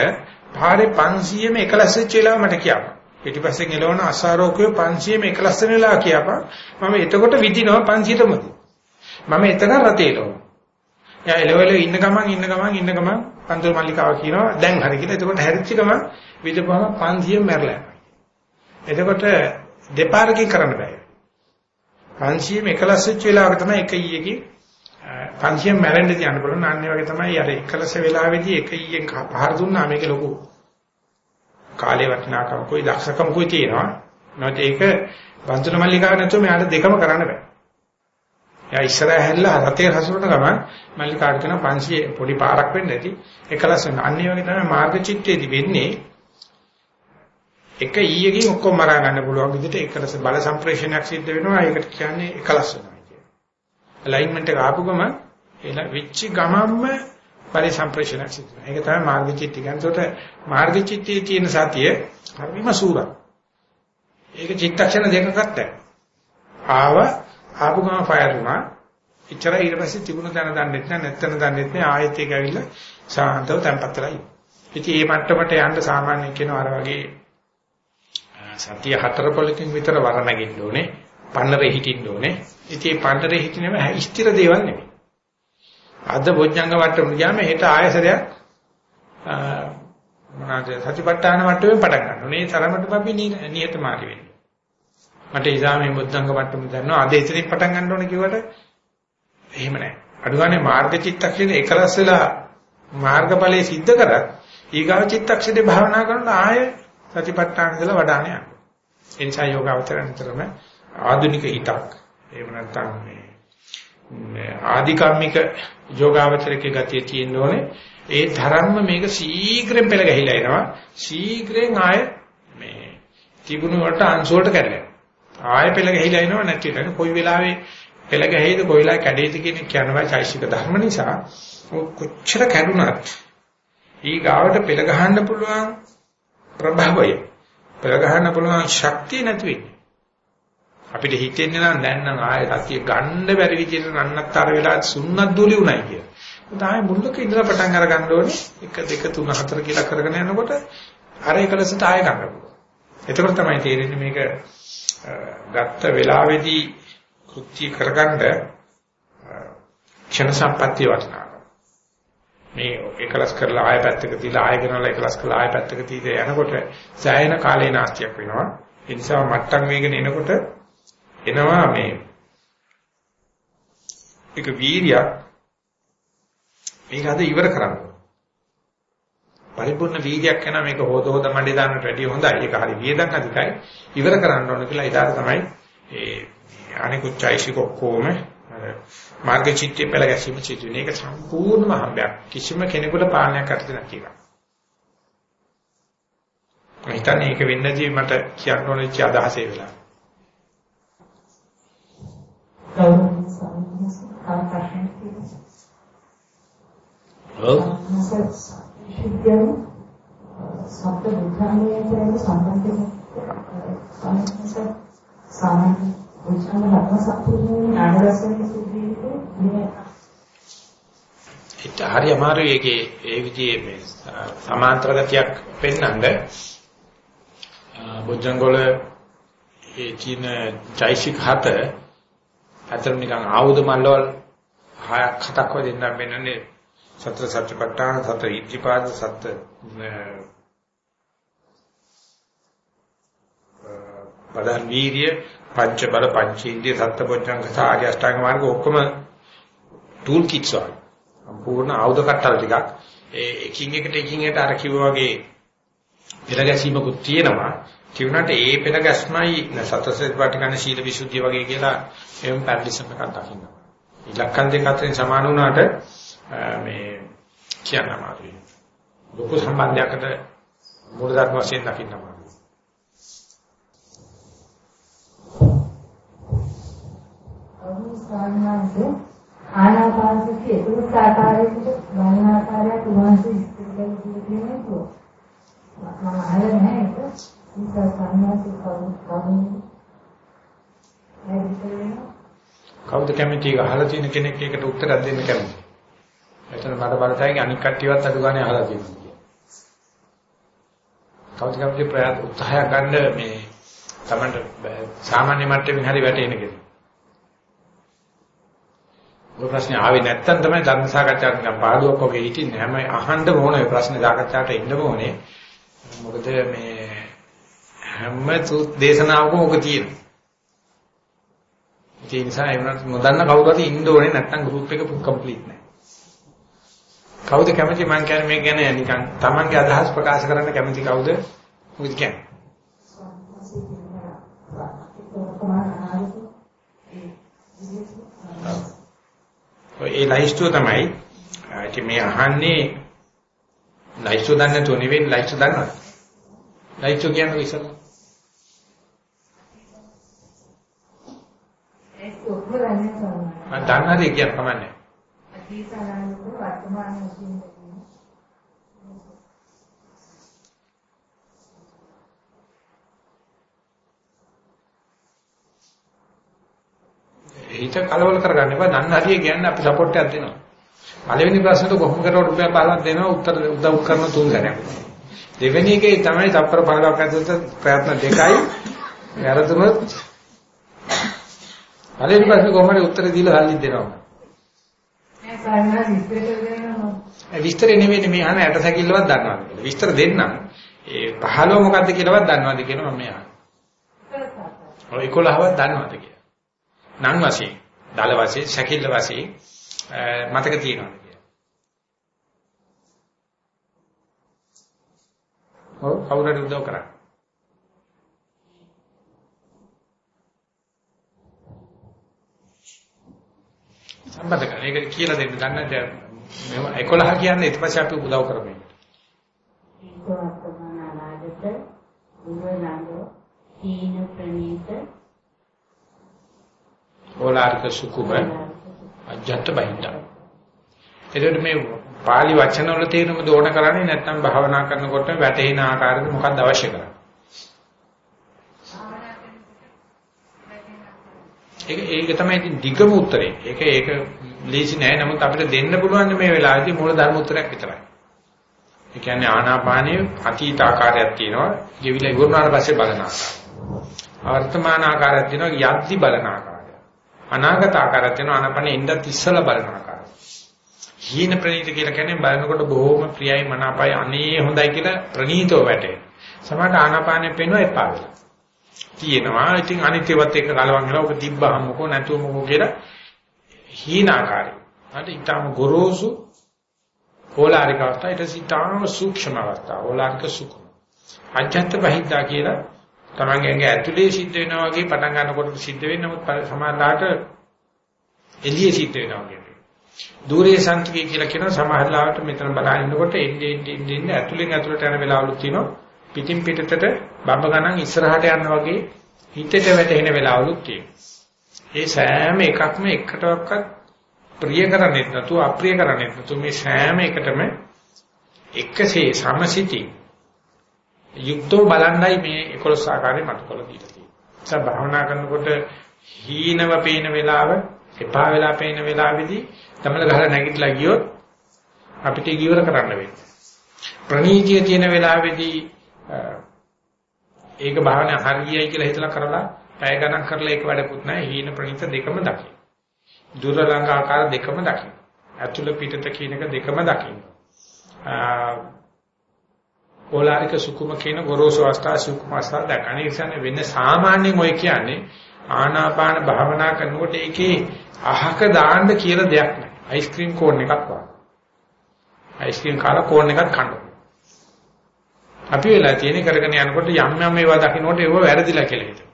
පාරේ 500ම එකලස් වෙච්ච වෙලාව මට කියපන්. පිටිපස්සෙන් එළවන අසාරෝකයෝ 500ම එකලස් වෙන වෙලාව කියපන්. මම එතකොට විදිනවා 500ටමද. මම එතන රතේ එළවනවා. එයා එළවෙල ඉන්න ගමන් ඉන්න ගමන් ඉන්න ගමන් පන්තල් මල්ලිකාව කියනවා දැන් හරි කියලා. එතකොට හැරිච්ච ගමන් විදපුවම 500 මැරලා යනවා. එතකොට දෙපාරකින් කරන්න බෑ. 500 එකලස් වෙච්ච වෙලාවක තමයි එක ඊයකින් 500 මැරෙන්න තියන්න පුළුවන්. අන්නේ වගේ තමයි අර එකලස වෙලාවේදී එක ඊයෙන් පහර දුන්නා මේක ලොකු කාලේ වටිනාකම කොයි දක්ෂකම කොයි තියෙනවා. නැත්නම් ඒක වන්දන මල්ලිකාව නැතුව මෙයාට දෙකම කරන්න බෑ. එයා ඉස්සරහ හැල්ලා රතේ හසුරන ගමන් මල්ලිකාට කියන 500 පොඩි පාරක් වෙන්න ඇති. එකලස් වෙන. අන්නේ වගේ තමයි මාර්ග චිත්තේදී වෙන්නේ. එක ඊයකින් ඔක්කොම මරා ගන්න පුළුවන් විදිහට එකලස බල සම්ප්‍රේෂණයක් සිද්ධ වෙනවා. ඒකට කියන්නේ එකලස් වෙනවා කියන්නේ. ඇලයින්මන්ට් එක ආපු ගමන් එල විච්චි ගමම්ම පරිසම්ප්‍රේෂණයක් සිද්ධ වෙනවා. ඒක තමයි මාර්ග චිත්තය. ඒකට මාර්ග චිත්තයේ තියෙන සතිය හරිම සූරා. ඒක චිත්තක්ෂණ දෙකකට නැහැ. ආව ආපු ගමන් ෆයර් වුණා. ඉච්චර ඊට පස්සේ තිබුණ තැන දන්නෙත් නැහැ නැත්තන දන්නෙත් නැහැ ආයෙත් ඒක ඇවිල්ලා සාහන්තව තැම්පත් වෙලා ඉන්නේ. ඉතින් මේ මට්ටමට යන්න සාමාන්‍යයෙන් කියනවා අර වගේ සතිය හතර පොලකින් විතර වරණගින්න ඕනේ. පන්නරේ හිටින්න ඕනේ. ඉතින් මේ පන්නරේ හිටිනම ස්ථිර දේවල් නෙමෙයි. අද බොජ්ජංග වට්ටම ගියාම හෙට ආයසරයක් මොනවාද සතිපට්ඨාන වට්ටමෙන් පටන් ගන්න ඕනේ. ඒ තරමටම අපි නියතමානී වෙන්න. මට ඉසාමේ බුද්ධංග වට්ටම දන්නවා අද ඉතින් පටන් ගන්න ඕනේ කිව්වට එහෙම නැහැ. අඩුගානේ මාර්ග චිත්තක්ෂණේ එකලස් වෙලා මාර්ගඵලයේ සිද්ධ කරත් ඊගාව චිත්තක්ෂණේ භාවනා කරන ආය සතිපට්ඨාන ඉඳලා වඩාන යනවා. ඒ නිසා යෝගාවචරණතරම ආධුනික හිතක් එහෙම නැත්නම් මේ ආධිකම්මික යෝගාවචරකේ ගතිය තියෙන්න ඕනේ. ඒ තරම්ම මේක ශීඝ්‍රයෙන් පෙළ ගැහිලා එනවා. ශීඝ්‍රයෙන් ආය මේ තිබුණු වලට අංශ වලට කැඩලා. ආයෙ පෙළ ගහිලා එනව නැති වෙන කොයි වෙලාවෙ පෙළ ගැහෙයිද කොයි වෙලාවෙ කැඩෙයිද කියන කියනවා චෛසික ධර්ම නිසා කොච්චර කැඩුනත් ඊ ගාවට පෙළ ගහන්න පුළුවන් ප්‍රභවය පෙළ ගහන්න පුළුවන් ශක්තිය නැති වෙන්නේ අපිට හිතෙන්නේ නම් දැන් නම් ආයෙ සතිය ගන්න බැරි විදිහට නන්නත්තර වෙලා සුන්නත් දූලි උණයි කිය. ඒත් මුල්ලක ඉඳලා පටන් අර ගන්න ඕනේ 1 2 3 4 කියලා කරගෙන යනකොට අර එකලසට ආයෙ ගන්න පුළුවන්. එතකොට තමයි තේරෙන්නේ මේක ගත්ත වෙලාවේදී කෘත්‍ය කරගන්න ක්ෂණ සම්පත්‍ය වටිනාකම. මේ එකලස් කරලා ආය පැත්තක තියලා ආය කරනවා එකලස් කරලා ආය පැත්තක තියලා යනකොට සෑහෙන කාලේ නාස්තියක් වෙනවා. ඒ නිසා මට්ටම් වේගෙන එනකොට එනවා මේ ඒක වීර්යයක් මේක අද ඉවර කරන්න. පරිපූර්ණ වීර්යයක් කරන මේක හොද හොද මණ්ඩේ දාන්නට වැඩිය හොඳයි. ඒක හරි වියදම් අධිකයි. ඉවර කරන්න ඕන කියලා ඉදාර තමයි ඒ අනිකුත් චෛසික ඔක්කොම මාර්ග චිත්තය පෙළ ගැසීම චිතුන. ඒක සම්පූර්ණම හම්බයක්. කිසිම කෙනෙකුට පාලනයක් නැති එකක්. මම හිතන්නේ ඒක වෙන්නදී මට කියන්න ඕනේ චි අදහස වහන්සේ ඔව්. විද්‍යාව සත්‍ය විද්‍යාලයට සම්බන්ධ වෙන සාමාන්‍ය විචාර ලක්ෂණ සම්පූර්ණ ඥානදර්ශනයේ සුද්ධියේ මේ හිත හරි අමාරුයි ඒකේ ඒ විදිහේ මේ සමාන්තර ගතියක් පෙන්වන්න බොජ්ජංගොල ඒ චීන චෛසික හත අතර නිකන් ආයුධ මල්ලවල් හයක් හතක් වගේ දෙන්නම් වෙනනේ සතර සත්‍යපට්ඨාන සතර ඉද්ධිපාද සත බදන් වීර්ය පංච බල පංචේන්ද්‍රිය සත්පොච්චංග සාරි අෂ්ටාංග මාර්ග ඔක්කොම ටූල් කිට්ස් වගේ. සම්පූර්ණ ආයුධ කට්ටල් ටිකක්. ඒ එකින් එකට එකින් එකට අර කිව්වා වගේ පෙළ ගැසීමකුත් තියෙනවා. තිබුණාට ඒ පෙළ ගැස්මයි සතරසෙත් වටිකන සීල විසුද්ධිය වගේ කියලා එම් පැරලිසම් එකක් දකින්න. ඉලක්කම් දෙක අතරින් සමාන වුණාට මේ කියන්න අමාරුයි. ලොකු සම්බන්ධයකට මූලධර්ම වශයෙන් දකින්න අමාරුයි. අවුස්සානාන්සේ ආනාපානසති එතුත් ආකාරයකට බලන ආකාරයක් උන්වහන්සේ ඉස්තර කරලා තියෙන්නේ කොහොමද? මම අහලා නැහැ ඒක. ඉතින් සාමාන්‍යයෙන් කවුරුත් කවුද කැමති අහලා තියෙන කෙනෙක් ඒකට උත්තරයක් දෙන්න කැමති. එතන මට බලතයි අනික් කට්ටියවත් අඩු ගානේ අහලා තියෙනවා. කවුද කැමති ප්‍රයත්න උත්සාහය ගන්න මේ තමන්ට සාමාන්‍ය මට්ටමින් හරි වැටෙන කෙනෙක්. ඔය ප්‍රශ්නේ ආවේ නැත්තම් තමයි ධර්ම සාකච්ඡාවට නිකන් පාඩුවක් වගේ හිටින්නේ. හැම අහන්න ඕන ඔය ප්‍රශ්නේ සාකච්ඡාවට එන්න ඕනේ. මොකද මේ හැම දේශනාවකම ඔක තියෙනවා. ඒ නිසා ඒ වුණත් නොදන්න කවුරු හරි ඉන්න ඕනේ නැත්තම් ගෲප් එක කම්ප්ලීට් නැහැ. කවුද කැමති මං කියන්නේ මේ ගැන නිකන් Tamange අදහස් ප්‍රකාශ කරන්න කැමති කවුද? මොකද කියන්නේ? ඒ ලයිස්ට්ුව තමයි ඉතින් මේ අහන්නේ ලයිස්ට්ුව දන්නේ නැතුව නෙවෙයි ලයිස්ට්ුව දන්නවා. ලයිස්ට්ුව කියන්නේ ඉස්සරහ මම දන්න දේ කියන්න කමන්නේ. අතීතනානුක වර්තමාන වශයෙන් හිත කලබල කරගන්න එපා. දන්න හරිය කියන්නේ අපි සපෝට් එකක් දෙනවා. පළවෙනි ප්‍රශ්නෙට කොහොම කරවට රුපියල් 15ක් දෙනවා උත්තර උදව් කරන තුන් සැරයක්. දෙවෙනි එකේ තමයි තප්පර 15ක් ඇතුළත ප්‍රයත්න දෙකයි. වැරදුනොත් පළවෙනි ප්‍රශ්නේ කොහොමද උත්තර දීලා හල්ලි දෙනවා. නෑ සාමාන්‍ය විස්තර කරනවා. විස්තර නෙවෙයි මේ අහන ඇට සැකිල්ලවත් දන්නවද කියලා. විස්තර දෙන්නම්. ඒ 15 මොකද්ද කියලාවත් දන්නවද කියලා මම අහනවා. ඔය 11වත් දන්නවද කියලා. නම් වශයෙන්, දල වශයෙන්, සැකිල්ල වශයෙන් මතක තියෙනවද කියලා. ඔව් කවුරු හරි උදව් කරා. කරලා ඒක කියලා දෙන්න ගන්න දැන් 11 කියන්නේ ඊට පස්සේ අපි උදව් කරමු. ඒක වර්තමාන අනාගත උවලඟ තීන ප්‍රණීත ඕලාරික සුකුම අජත්ත බහින්දා. එතකොට මේ පාලි වචන වල තේරුම දෝණ කරන්නේ නැත්නම් භාවනා කරනකොට වැටෙන ආකාරයට මොකක්ද අවශ්‍ය කරන්නේ? ඒක ඒක තමයි ඉතින් දිගම උත්තරේ. ඒක ඒක ලේසි නෑ. නමුත් අපිට දෙන්න පුළුවන් මේ වෙලාවේදී මූල ධර්ම උත්තරයක් විතරයි. ඒ කියන්නේ ආනාපානයේ අතීත ආකාරයක් තියෙනවා. ගෙවිලා ඉවරනාට පස්සේ බලන ආකාරය. වර්තමාන ආකාරයක් තියෙනවා යද්දි බලන ආකාරය. අනාගත ආකාරයක් තියෙනවා ආනාපානෙ ඉඳත් ඉස්සලා බලන ආකාරය. හීන ප්‍රනීත කියලා කියන්නේ බලනකොට බොහොම ප්‍රියයි මනාපයි අනේ හොඳයි කියලා ප්‍රනීතව වැටේ. සමහරට ආනාපානෙ පේනවා එපා වෙලා. තියෙනවා. ඉතින් අනිත්‍යවත් එක්ක කලවම් වෙලා ඔක තිබ්බහම මොකෝ නැතුව මොකෝ කියලා හීනාකාරයි. අර ඊටම ගොරෝසු ඕලාරික අවස්ථාව ඊට සිතාම සූක්ෂම අවස්ථාව ඕලාරික සුඛ. අජත්ත බහිද්දා කියලා තමන්ගේ ඇඟ ඇතුලේ සිද්ධ වෙනවා වගේ පටන් ගන්නකොට සිද්ධ වෙන්නේ නමුත් සමාජලාට එළියේ සිද්ධ වෙනවා වගේ. දූරේ සංකේය කියලා කියන සමාජලාට මෙතන බලන ඉන්නකොට එන්නේ එන්නේ ඇතුලෙන් ඇතුලට යන වෙලාවලුත් තියෙනවා. පිටින් පිටතට බබ ගණන් ඉස්සරහට යන වගේ හිතට වැටෙන වෙලාවලුත් තියෙනවා. ඒ සෑම එකක්ම එකටවත් ප්‍රිය කරන්නේ නැතුව අප්‍රිය කරන්නේ නැතුව මේ සෑම එකටම එකසේ සමසිතී යුක්තව බලන්නයි මේ 11 ආකාරයේ මතකවල දීලා තියෙන්නේ. ඒ භාවනා කරනකොට හීනව පේන වෙලාව, එපා වෙලා පේන වෙලාවේදී තමල ගහලා නැගිටලා ගියොත් අපිට ඉවර කරන්න වෙන්නේ. ප්‍රණීතිය තියෙන වෙලාවේදී ඒක භාවනා හරියයි කියලා හිතලා කරලා පැය ගණන් කරලා ඒක වැඩකුත් නැහැ. හීන ප්‍රණීත දෙකම දකින්න. දුර ළඟ ආකාර දෙකම දකින්න. ඇතුළ පිටත කියන එක දෙකම දකින්න. ඕලාරික සුකුම කියන ගොරෝසු අවස්ථා සුකුම අවස්ථා දකින්න. ඒ කියන්නේ වෙන සාමාන්‍යයෙන් ඔය කියන්නේ ආනාපාන භාවනා කරනකොට ඒකේ අහක දාන්න කියලා දෙයක් නැහැ. අයිස්ක්‍රීම් කෝන් එකක් වගේ. අයිස්ක්‍රීම් කාලා කෝන් එකක් කන්න. අපි වෙලා තියෙන කරගෙන යනකොට යම් යම් ඒවා දකින්නකොට ඒව වැරදිලා කියලා හිතනවා.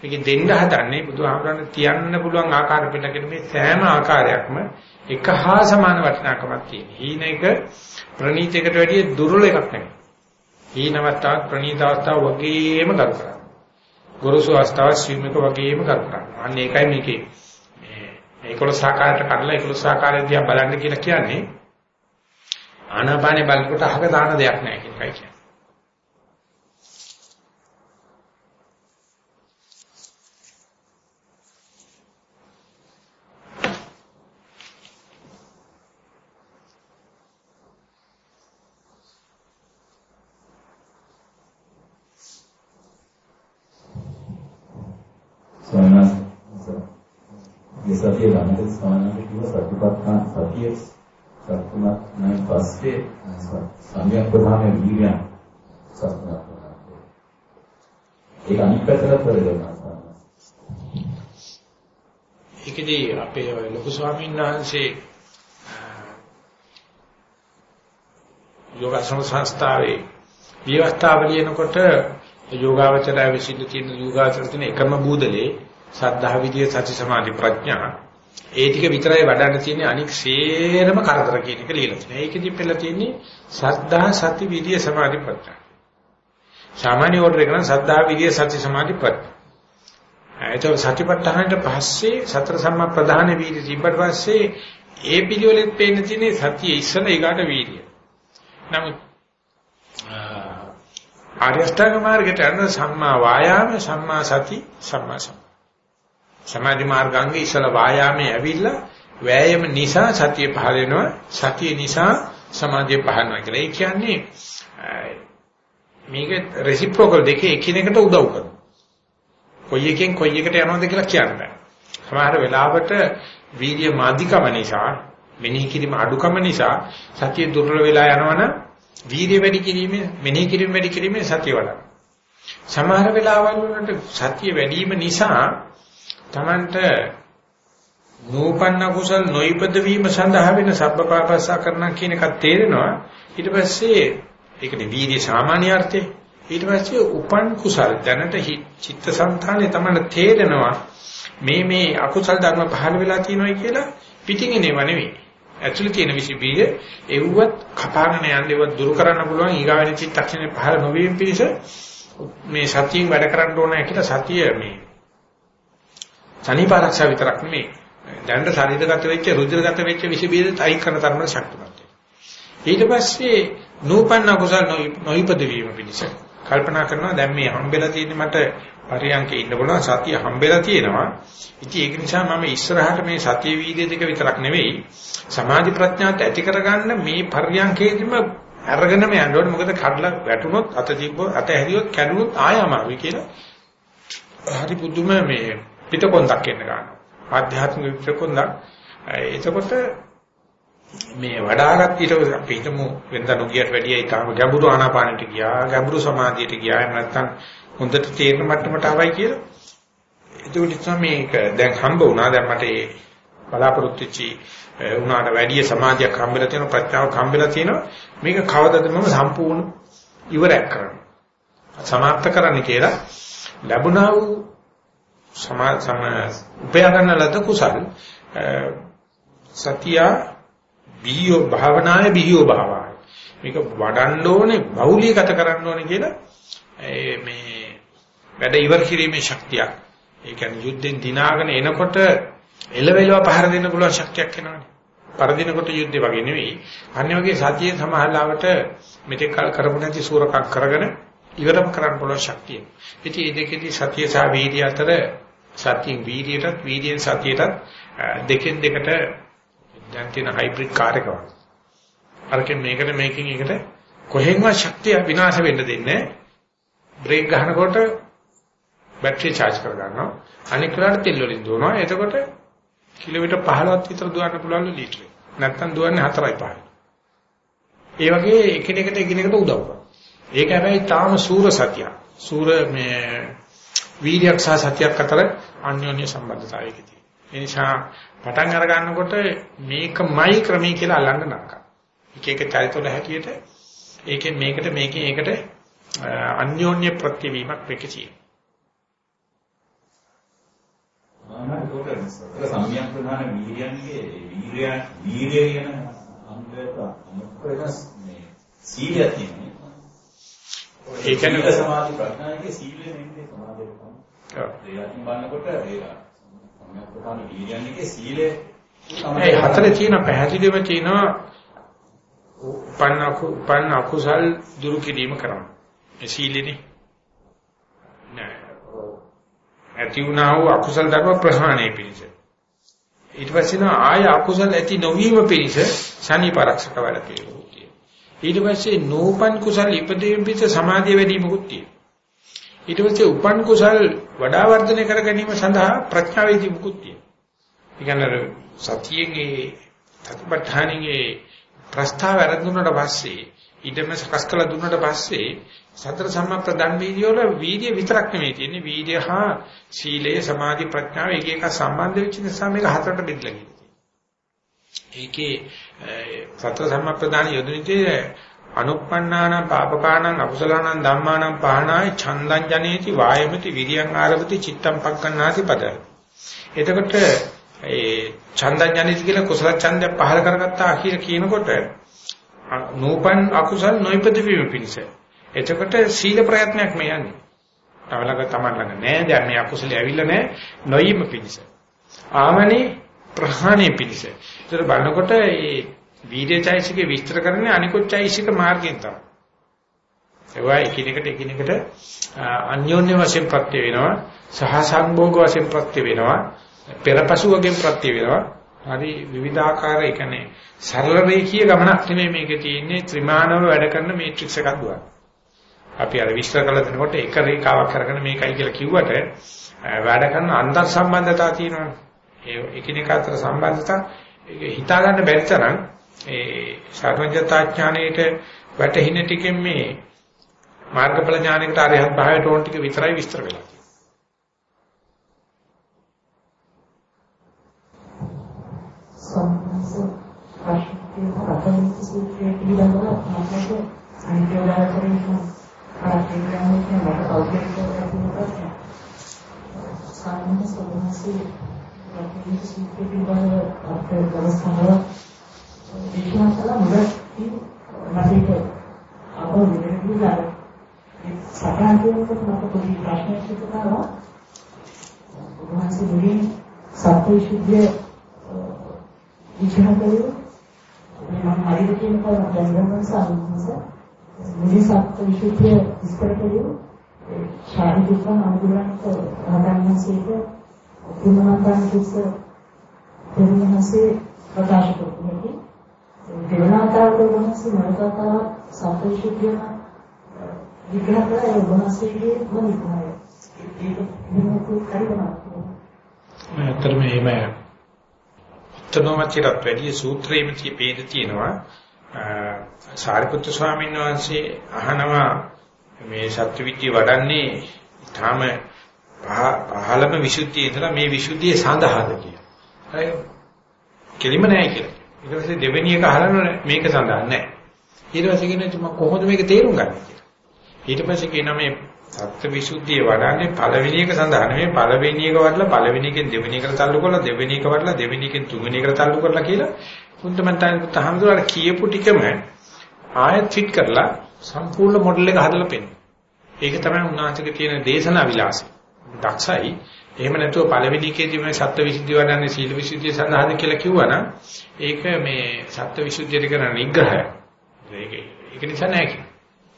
මේක දෙන්න හදන්නේ බුදුහාමරණ තියන්න පුළුවන් ආකාර පිටකෙන මේ සෑම ආකාරයක්ම එක හා සමාන වටිනාකමක් තියෙන. ඊනක ප්‍රණීතයකට වැඩිය දුර්වල එකක් නෙවෙයි. ඊන අවස්ථාවක් ප්‍රණීත අවස්ථාව වගේම කර කරා. ගුරුසු අවස්ථාව ශ්‍රීමික වගේම කර කරා. අන්න ඒකයි මේකේ මේ 11 ආකාරයට කඩලා 11 ආකාරය දිහා බලන්න කියලා කියන්නේ ආනාපානේ බලනකොට අහක දාන දෙයක් නැහැ කියන එකයි කියන්නේ. සතිය ගන්නට ස්වාමීන් කිව්ව සතිපට්ඨාන සතිය සත්‍යමත් නම් පස්සේ සම්‍යක් ප්‍රධාන වීර්යයන් සත්‍යමත් ඒක අනිත් පැත්තට පරිගණනා ඒකදී අපේ ලොකු ස්වාමීන් වහන්සේ යෝගාසන සංස්ථාවේ විවස්ථාව ලියනකොට යෝගාවචරය විසින්න තියෙන යෝගාචර තියෙන එකම බූදලේ සද්ධා විදියේ සති සමාධි ප්‍රඥා. ඒ ටික විතරයි වඩන්න තියෙන්නේ අනික් සේරම කරදර කියන එක ලියලා තියෙනවා. ඒකෙදි පෙළ තියෙන්නේ සද්ධා සති විදිය සමාධි ප්‍රඥා. සාමාන්‍ය ඕඩර් එක නම් සද්ධා විදිය සති සමාධි ප්‍රඥා. ඒක සතිපට්ඨානට පස්සේ සතර සම්මා ප්‍රධාන වීර්ය තිබ්බට පස්සේ ඒ පිළිවෙලෙත් පේන්න තියෙන්නේ සතිය ඉස්සන ඊගාට වීර්ය. නමුත් ආර්ය අෂ්ටාංග මාර්ගයට යන සම්මා වායාම සම්මා සති සම්මා සම්මා සමාධි මාර්ගාංගේ ඉස්සල වායාමයේ ඇවිල්ලා වෑයම නිසා සතිය පහළ වෙනවා සතිය නිසා සමාධිය පහළ වෙනවා කියලා. ඒ කියන්නේ මේක රෙසිප්‍රොකල් දෙකේ එකිනෙකට උදව් කරනවා. කොයි එකෙන් කොයි එකට යනවද කියලා කියන්න බෑ. සමහර වෙලාවට වීර්ය මාධිකම නිසා මෙනෙහි කිරීම අඩුකම නිසා සතිය දුර්වල වෙලා යනවනම් වීර්ය වැඩි කිරීමේ මෙනෙහි කිරීම වැඩි කිරීමේ සතිය වඩා. සමහර වෙලාවල් වලට සතිය වැඩි වීම නිසා Tamanට නූපන්න කුසල් නොයිපද වීම සඳහා වෙන සබ්බපාපස්සා කරන කියන එකත් තේරෙනවා. ඊට පස්සේ ඒකනේ වීර්ය සාමාන්‍ය අර්ථේ ඊට පස්සේ උපන් කුසල් දැනට චිත්තසංතානේ තමයි තේරෙනවා මේ මේ අකුසල් ධර්ම පහළ වෙලා තියෙනවා කියලා පිටින් එනව නෙවෙයි ඇක්චුලි තියෙන විසිබීය එව්වත් කපාගෙන යන්න ඒවත් දුරු කරන්න පුළුවන් ඊගාවෙන චිත්තක්ෂණේ පහළ නොවීම පිණිස මේ සතියෙන් වැඩ කරන්න ඕනේ කියලා සතිය මේ සනීප ආරක්ෂා විතරක් නෙමෙයි. දැනට ශරීරගත වෙච්ච රුධිරගත වෙච්ච විෂ බීජ අයින් කරන තරම ශක්තිමත් ඊට පස්සේ නූපන්න කුසල නොයිපද වීම පිණිස කල්පනා කරනවා දැන් මේ හම්බෙලා තියෙන්නේ මට පරියන්කේ ඉන්න බලන සතිය හම්බෙලා තියෙනවා. ඉතින් ඒක නිසා මම ඉස්සරහට මේ සතිය වීර්ය දෙක විතරක් නෙවෙයි සමාධි ප්‍රඥාත් ඇති කරගන්න මේ පරියන්කේදීම අරගෙනම යන්න ඕනේ. මොකද කඩලා වැටුනොත් අත තිබ්බොත් අත හැරියොත් කැඩුනොත් ආය අමාරුයි කියලා. හරි පුදුම මේ පිටකොන්දක් එන්න ගන්නවා. ආධ්‍යාත්මික පිටකොන්දක්. එතකොට මේ වඩාගත් ඊට අපි හිතමු වෙනදා නොගියට වැඩිය ඊටම ගැඹුරු ආනාපානෙට ගියා, ගැඹුරු සමාධියට ගියා. එහෙම නැත්නම් හොඳට තේරෙන මට්ටමට ආවයි කියලා. ඒක මේක දැන් හම්බ වුණා. දැන් මට ඒ බලාපොරොත්තු වෙච්චි උනාට වැඩිය සමාධියක් හම්බෙලා තියෙනවා, ප්‍රඥාවක් හම්බෙලා තියෙනවා. මේක කවදද මම සම්පූර්ණ ඉවරයක් කරන්නේ. සමාප්ත කරන්න කියලා ලැබුණා වූ සමා සම උපයා ගන්න ලද කුසල් සතිය බිහියෝ භාවනාවේ බිහියෝ භාවය මේක වඩන්න ඕනේ බෞලීගත කරන්න ඕනේ කියලා මේ වැඩ ඉවර කිරීමේ ශක්තියක්. ඒ කියන්නේ යුද්ධෙන් දිනාගෙන එනකොට එලවෙලව පහර දෙන්න පුළුවන් ශක්තියක් එනවනේ. පරදිනකොට යුද්ධේ වගේ නෙවෙයි. අනිත් වගේ සතියේ සමහරවට මෙතෙක් කල කරපු නැති සූරකම් කරගෙන ඉවරම කරන්න පුළුවන් ශක්තිය. ඉතින් මේ දෙකේදී සතිය සහ වීර්ය අතර සතියෙන් වීර්යයටත් වීර්යයෙන් සතියටත් දෙකෙන් දෙකට දැන් තියෙන හයිබ්‍රිඩ් කාර් එක වගේ. අරකින් මේකට මේකෙන් එකට කොහෙන්වත් ශක්තිය විනාශ වෙන්න දෙන්නේ බ්‍රේක් ගන්නකොට බැටරි charge කර ගන්නවා. අනික් වෙලාවට තෙල් වලින් දුවනවා. එතකොට කිලෝමීටර් 15ක් විතර දුවන්න පුළුවන් ලීටරේ. නැත්තම් දුවන්නේ 4යි 5යි. ඒ වගේ එකිනෙකට එකිනෙකට උදව් කරනවා. ඒක හැබැයි තාම සූර සතිය. සූර මේ වීර්යයක් සහ සතියක් අතර අන්‍යෝන්‍ය සම්බන්ධතාවයක තියෙනවා. ඒ නිසා පටන් අර ගන්නකොට මේකමයි ක්‍රමී කියලා අල්ලන්න නරකයි. එක එක චරිතවල හැටියට ඒකෙන් මේකට මේකෙන් ඒකට අන්‍යෝන්‍ය ප්‍රතිවීමක් වෙකසී. ආනාපානකොට සතර සම්‍යක් ප්‍රධාන වීර්යයන්ගේ වීර්ය වීර්ය කියන අංගයට අනුප්‍රේරස් මේ සීලය තියෙනවා. ඒ කියන්නේ සමාධි ප්‍රඥාවේ සීලය නෙමෙයි සමාධිය තමයි. ඒකකින් බලනකොට ඒක සම්‍යක් ප්‍රධාන වීර්යයන්ගේ සීලය ඒ හතරේ තියෙන පැහැදිලිව තියෙනවා උපන්න අකුසල් දුරු කිරීම කරනවා. ඒ සීලෙනේ. නෑ. ඇති වුණා වූ අකුසල ධර්ම ප්‍රහාණය පිණිස. ඊට පස්සේ නා ආය අකුසල ඇති නොවීම පිණිස ශනි පරක්ෂක වැඩ තියෙනවා. ඊට පස්සේ නූපන් කුසල ඉපදීම පිණිස සමාධිය වැඩි මොකුත් තියෙනවා. ඊට පස්සේ උපන් කුසල් වඩා වර්ධනය කර ගැනීම සඳහා ප්‍රඥාවේදී මොකුත් තියෙනවා. ඒ කියන්නේ සතියෙන් ඒ සතිපට්ඨානෙගේ ප්‍රස්තාව වැරදුනට පස්සේ ඊටම සකස් කළ දුන්නට පස්සේ සතර සම්මප්‍රදන් වීර්ය වල වීර්ය විතරක් නෙමෙයි තියෙන්නේ වීර්ය හා සීලය සමාධි ප්‍රඥාව එක එක සම්බන්ධ වෙච්ච නිසා මේක හතරට බෙදලා ගිහින් ඒකේ සතර සම්මප්‍රදාන යොදුනිතේ අනුප්පන්නාන පාපකානං අකුසලානං ධම්මානං පහනායි ඡන්දං ජනේති වායමති විරියං ආරවති චිත්තං පක්කන්නාති පද එතකොට ඒ ඡන්දං ජනේති කියලා කුසල ඡන්දය පහල කරගත්තා කියලා කියනකොට නූපන් අකුසල් නොයිපද වීම පිණිස එතකොට සීල ප්‍රයත්නයක් මේ යන්නේ. තවලක තමන් ළඟ නෑ දැන් මේ අකුසලයේ ඇවිල්ලා නෑ නොයීම පිණිස. ආමනේ ප්‍රහාණය පිණිස. ඒතර බලනකොට මේ වීර්යචෛසිකේ විස්තර කරන්නේ අනිකුත් චෛසික මාර්ගයෙන් තමයි. ඒවා එකිනෙකට එකිනෙකට අන්‍යෝන්‍ය වශයෙන් ප්‍රත්‍ය වෙනවා සහ සංභෝග වශයෙන් ප්‍රත්‍ය වෙනවා පෙරපසු වගේ ප්‍රත්‍ය වෙනවා හරි විවිධාකාර ඒ කියන්නේ සරල රේඛීය ගමනක් නෙමෙයි මේකේ තියෙන්නේ ත්‍රිමානව වැඩ කරන මේට්‍රික්ස් එකක් දුවන. අපි අර විස්තර කළ දෙනකොට එක රේඛාවක් කරගෙන මේකයි කියලා කිව්වට වැඩ කරන අන්තර් සම්බන්ධතා තියෙනවනේ. ඒ එකිනෙක අතර සම්බන්ධතා ඒක හිතා ගන්න බැරි තරම් ඒ සර්වඥතා ඥාණයට වැටහින ටිකෙන් මේ මාර්ගඵල ඥානයකට අරහත් භාවයට ඕන ටික විතරයි විස්තර වෙලා තියෙන්නේ. සම්මත ප්‍රශ්න අපරිමිත සූත්‍රයේ පිළිබඳව අපට අනිත්‍යවදයෙන් ආර්ථිකයන්ගේ මට අවබෝධ කරගන්න සම්මත සෝමසේ අපරිමිත සූත්‍රයේ පිළිබඳව අපේ දවස්වල දේශනා කළා මුලදී මට අපෝ විදිහට ඒ සටහන් කරනකොට මට පොඩි ප්‍රශ්නයක් හිතුණා. උන්වහන්සේ මුලින් සත්‍යවිසුද්ධිය විචාරකයෝ මම හරියට කියනකොට දැනගන්න සම්මස මුලින් සත්‍යවිසුද්ධිය විස්තර කළේ ශාරීරික අනුගුණක ආගමනසේක උතුමනන්තන් කිස්ස දෙවියන්සේ ප්‍රකාශ කරන්නේ දෙවනාතාවට වහන්සේ මනසතාව සත්‍යවිසුද්ධිය විග්‍රහ කරලා ඒ වහන්සේගේ මොනිකාය ඒක මොනකෝ කරිනවා ඇත්තටම එහෙම උත්තනෝමචිරත් වැඩි සූත්‍රයේම තියෙපේද තියෙනවා සාරිපුත්‍ර ස්වාමීන් වහන්සේ අහනවා මේ සත්‍යවිද්‍ය වඩන්නේ ඊටාම පහළම විසුද්ධිය ඉඳලා මේ විසුද්ධිය සඳහාද කියලා. හරි. කෙලිම නැහැ කියලා. ඊට පස්සේ දෙවෙනි එක අහලා මේක සඳහන් නැහැ. ඊට පස්සේ කියනවා කොහොමද මේක තේරුම් ගන්නේ කියලා. ඊට පස්සේ කියනවා මේ සත්‍යවිසුද්ධිය වඩන්නේ පළවෙනි එක සඳහා නෙමෙයි පළවෙනි එක වඩලා පළවෙනි එකෙන් දෙවෙනි එකට තල්ලු කරලා දෙවෙනි එක වඩලා දෙවෙනි එකෙන් තුන්වෙනි එකට තල්ලු කරලා කියලා ෆුන්ඩමන්ටල් තහම්දුරට කියපු ටිකම ආයෙත් ෆිට කරලා සම්පූර්ණ මොඩල් එක හදලා පෙන්නනවා. ඒක තමයි උන්වහන්සේගේ තියෙන දේශනා විලාසය. දක්ෂයි. එහෙම නැතුව පළවෙනි එකේදී මේ සත්‍යවිසුද්ධිය වඩන්නේ සීල විසුද්ධිය සඳහාද කියලා කිව්වනම් ඒක මේ සත්‍යවිසුද්ධියට කරන නිග්‍රහය. ඒක ඒක නිසා නෑ.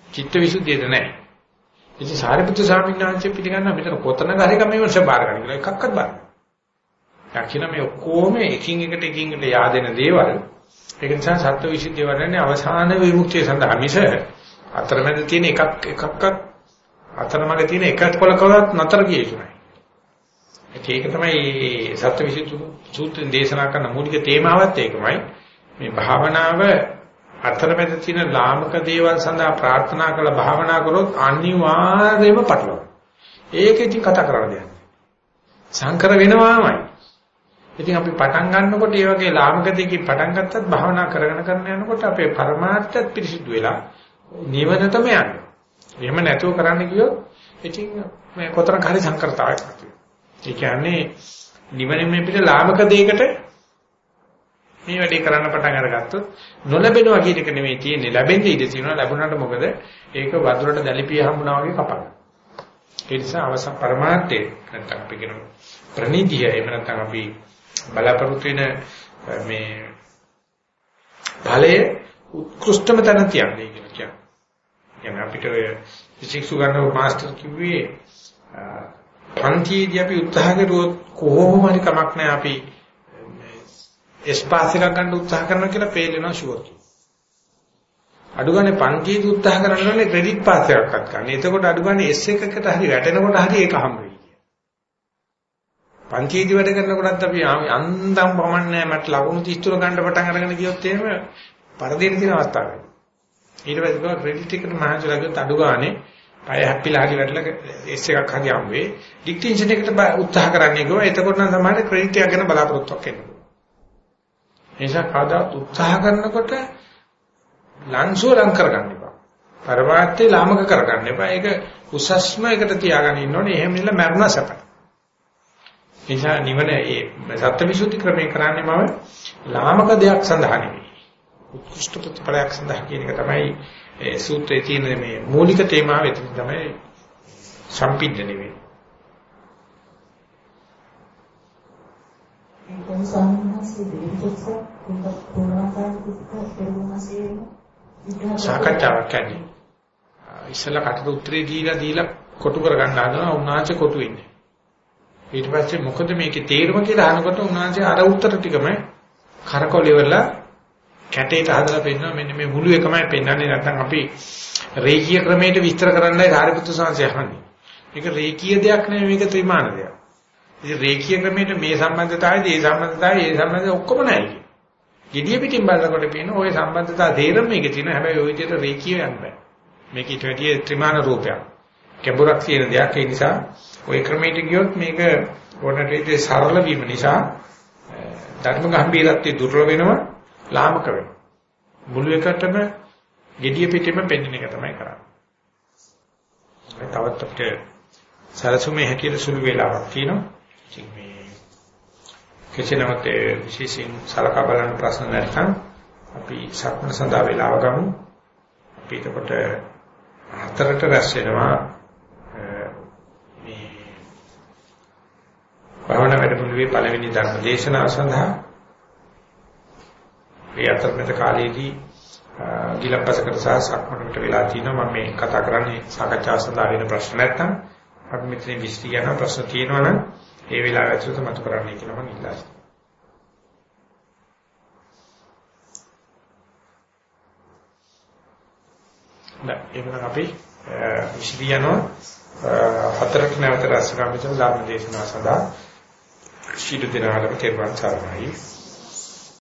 චිත්ත විසුද්ධියද නෑ. ඉතින් සාරිපුත්‍ර ස්වාමීන් වහන්සේ පිළිගන්නා මෙතන කොතනක හරි කම මේවස බාර ගන්න කියලා එකක්වත් බාර. යකින මේ ඔක්කොම එකින් එකට එකින් එකට yaadෙන දේවල්. ඒක නිසා සත්‍ය විසුද්ධිය වඩන්නේ අවසාන විමුක්තිය සඳහා මිස අතරමැද තියෙන එකක් එකක්වත් අතරමඟ තියෙන එකත් කොලකවත් නතර කිය යුතු නැහැ. ඒක තමයි සත්‍ය විසුද්ධි සූත්‍රයෙන් දේශනා කරන මූලික තේමාවත් ඒකමයි. මේ භාවනාව අතරමැද තියෙන ලාමක දේවල් සඳහා ප්‍රාර්ථනා කළ භාවනා කරොත් අනිවාර්යයෙන්ම පටලවා. ඒක ඉතින් කතා කරන්න දෙයක්. සංකර වෙනවාමයි. ඉතින් අපි පටන් ගන්නකොට මේ වගේ ලාමක දෙකකින් පටන් ගත්තත් භාවනා කරගෙන කරන යනකොට අපේ පරමාර්ථයත් පිරිසිදු වෙලා නිවනටම යනවා. එහෙම නැතුව කරන්න ගියොත් ඉතින් මේ කොතරම් හරි සංකරතාවයක් ඇති වෙනවා. ඒ කියන්නේ නිවන මේ පිට ලාමක දෙයකට මේ වැඩේ කරන්න පටන් අරගත්තොත් නොලැබෙනවා කියන එක නෙමෙයි තියෙන්නේ ලැබෙන්න ඉඩ තියෙනවා ලැබුණාට මොකද ඒක වතුරට දැලිපිය හම්බුනා වගේ කපනවා. ඒ නිසා අවසන් පරමාර්ථය නැත්නම් අපි කියන ප්‍රනිධිය එහෙම නැත්නම් අපි බලාපොරොත්තු වෙන මේ ඵලයේ උත්කෘෂ්ඨම තැන තියන්නේ කියලා කියනවා. කියන්නේ අපිට ඔය ෆිසික්ස් උගන්වපු මාස්ටර් කිව්වේ පන්තියේදී අපි උත්සාහ කරුවොත් කොහොම හරි කමක් නැහැ අපි ස්පාස් එකක් ගන්න උත්සාහ කරනවා කියලා පේලෙනවා ෂුවර් අඩුගානේ පන්තියේදී උත්සාහ කරනවානේ ක්‍රෙඩිට් පාස් එකක්වත් ගන්න. එතකොට අඩුගානේ S එකකට හරි වැටෙනකොට හරි ඒක හම්බ වෙයි. පන්තියේදී වැඩ කරනකොටත් අපි අන්දම් පමන්නේ මට ලකුණු 33 ගන්න පටන් අරගෙන ගියොත් එහෙම පරදෙන තියෙන අවස්ථාවක්. ඊට පස්සේ ගා ක්‍රෙඩිට් එකට මහන්සිලා ගියොත් අඩුගානේ පය හැප්පිලා හරි වැටලා S එකක් හරි හම්බ වෙයි. ඩික්ටේෂන් එකට උත්සාහ කරන්නේ කිව්වා. එතකොට නම් තමයි ක්‍රෙඩිට් එක ගැන බලාපොරොත්තුවක් එන්නේ. නිසා කවදා උත්සාහ කරනකොට ලංසුව ලං කරගන්න එපා. පරමාර්ථය ලාමක කරගන්න එපා. ඒක උසස්ම එකට තියාගෙන ඉන්න ඕනේ. එහෙම නිල මරණ සැප. නිසා නිවන ඒ සත්‍යවිසුද්ධි ක්‍රමේ කරන්නේ මම ලාමක දෙයක් සඳහා නෙවෙයි. උත්කෘෂ්ඨ ප්‍රතිපලයක් සඳහා කියන එක තමයි ඒ සූත්‍රයේ තියෙන මේ මූලික තේමාව එතන තමයි සම්පින්දනේ වෙන්නේ. දෙවිපොත්ස කුඹ පුරාකාර කුප්ප පෙරුමසේ සාකච්ඡාවක් කියන්නේ. ඉස්සලා කටට උත්තරේ දීලා දීලා කොටු කරගන්න හදනවා උන්වහන්සේ කොටු වෙන්නේ. ඊට පස්සේ මොකද මේකේ තේරුම කියලා අහනකොට උන්වහන්සේ අර උත්තර ටිකම කරකොලෙවලා කැටේට හදලා පෙන්නනවා මෙන්න මේ මුළු එකමයි පෙන්වන්නේ නැත්නම් අපි රේඛීය ක්‍රමයට විස්තර කරන්නයි සාරිපුත්‍ර සංසය අහන්නේ. මේක රේඛීය දෙයක් නෙවෙයි මේක ත්‍රිමාන දෙයක්. ඉතින් රේඛීය ක්‍රමයට මේ සම්බන්ධතාවයද ඒ සම්බන්ධතාවය ඒ සම්බන්ධය ඔක්කොම නැහැ. gediya pitin බලනකොට පේන ওই සම්බන්ධතා තේරෙම මේකේ තියෙනවා. හැබැයි ওই විදිහට රේඛීය යන්න බෑ. මේක ඊට වැඩිය ත්‍රිමාන රූපයක්. කැඹුරක් තියෙන දෙයක් ඒ නිසා ওই ක්‍රමයට ගියොත් මේක ඕනට සරල වීම නිසා ධර්ම ගැඹීරත්වයේ දුර්වල වෙනවා ලාමක වෙනවා. මුළු එකටම gediya පිටින්ම පෙන්වන එක තමයි කරන්නේ. තවත් අපිට සරසුමේ හැටියට සුළු වේලාවක් තියෙනවා. ඉතින් මේ කෙසේනමත් විශේෂයෙන් සලකා බලන ප්‍රශ්න නැත්නම් අපි සක්මන සඳහා වේලාව ගමු. අපි එතකොට හතරට රැස් වෙනවා මේ භාවනා වැඩමුළුවේ පළවෙනි ධර්ම දේශනාව සඳහා මේ අතරමැද කාලයේදී ගිලප්පසකට සහ සක්මනකට වෙලා තිනවා. මම මේ කතා කරන්නේ සාකච්ඡාව සඳහා වෙන ප්‍රශ්න නැත්නම් අපි මෙතන විශ්ලි යන ප්‍රශ්න තියෙනවා නම් ඒ වෙලාව ඇතුළත මතු කරන්නයි කියලා මම ඉල්ලා සිටිනවා. නෑ එහෙනම් අපි විශ්ලි යනවා. හතරට නැවත රැස් ගමින් ධර්ම දේශනාව සඳහා ශීල දිනාලම තෙරුවන් සරණයි.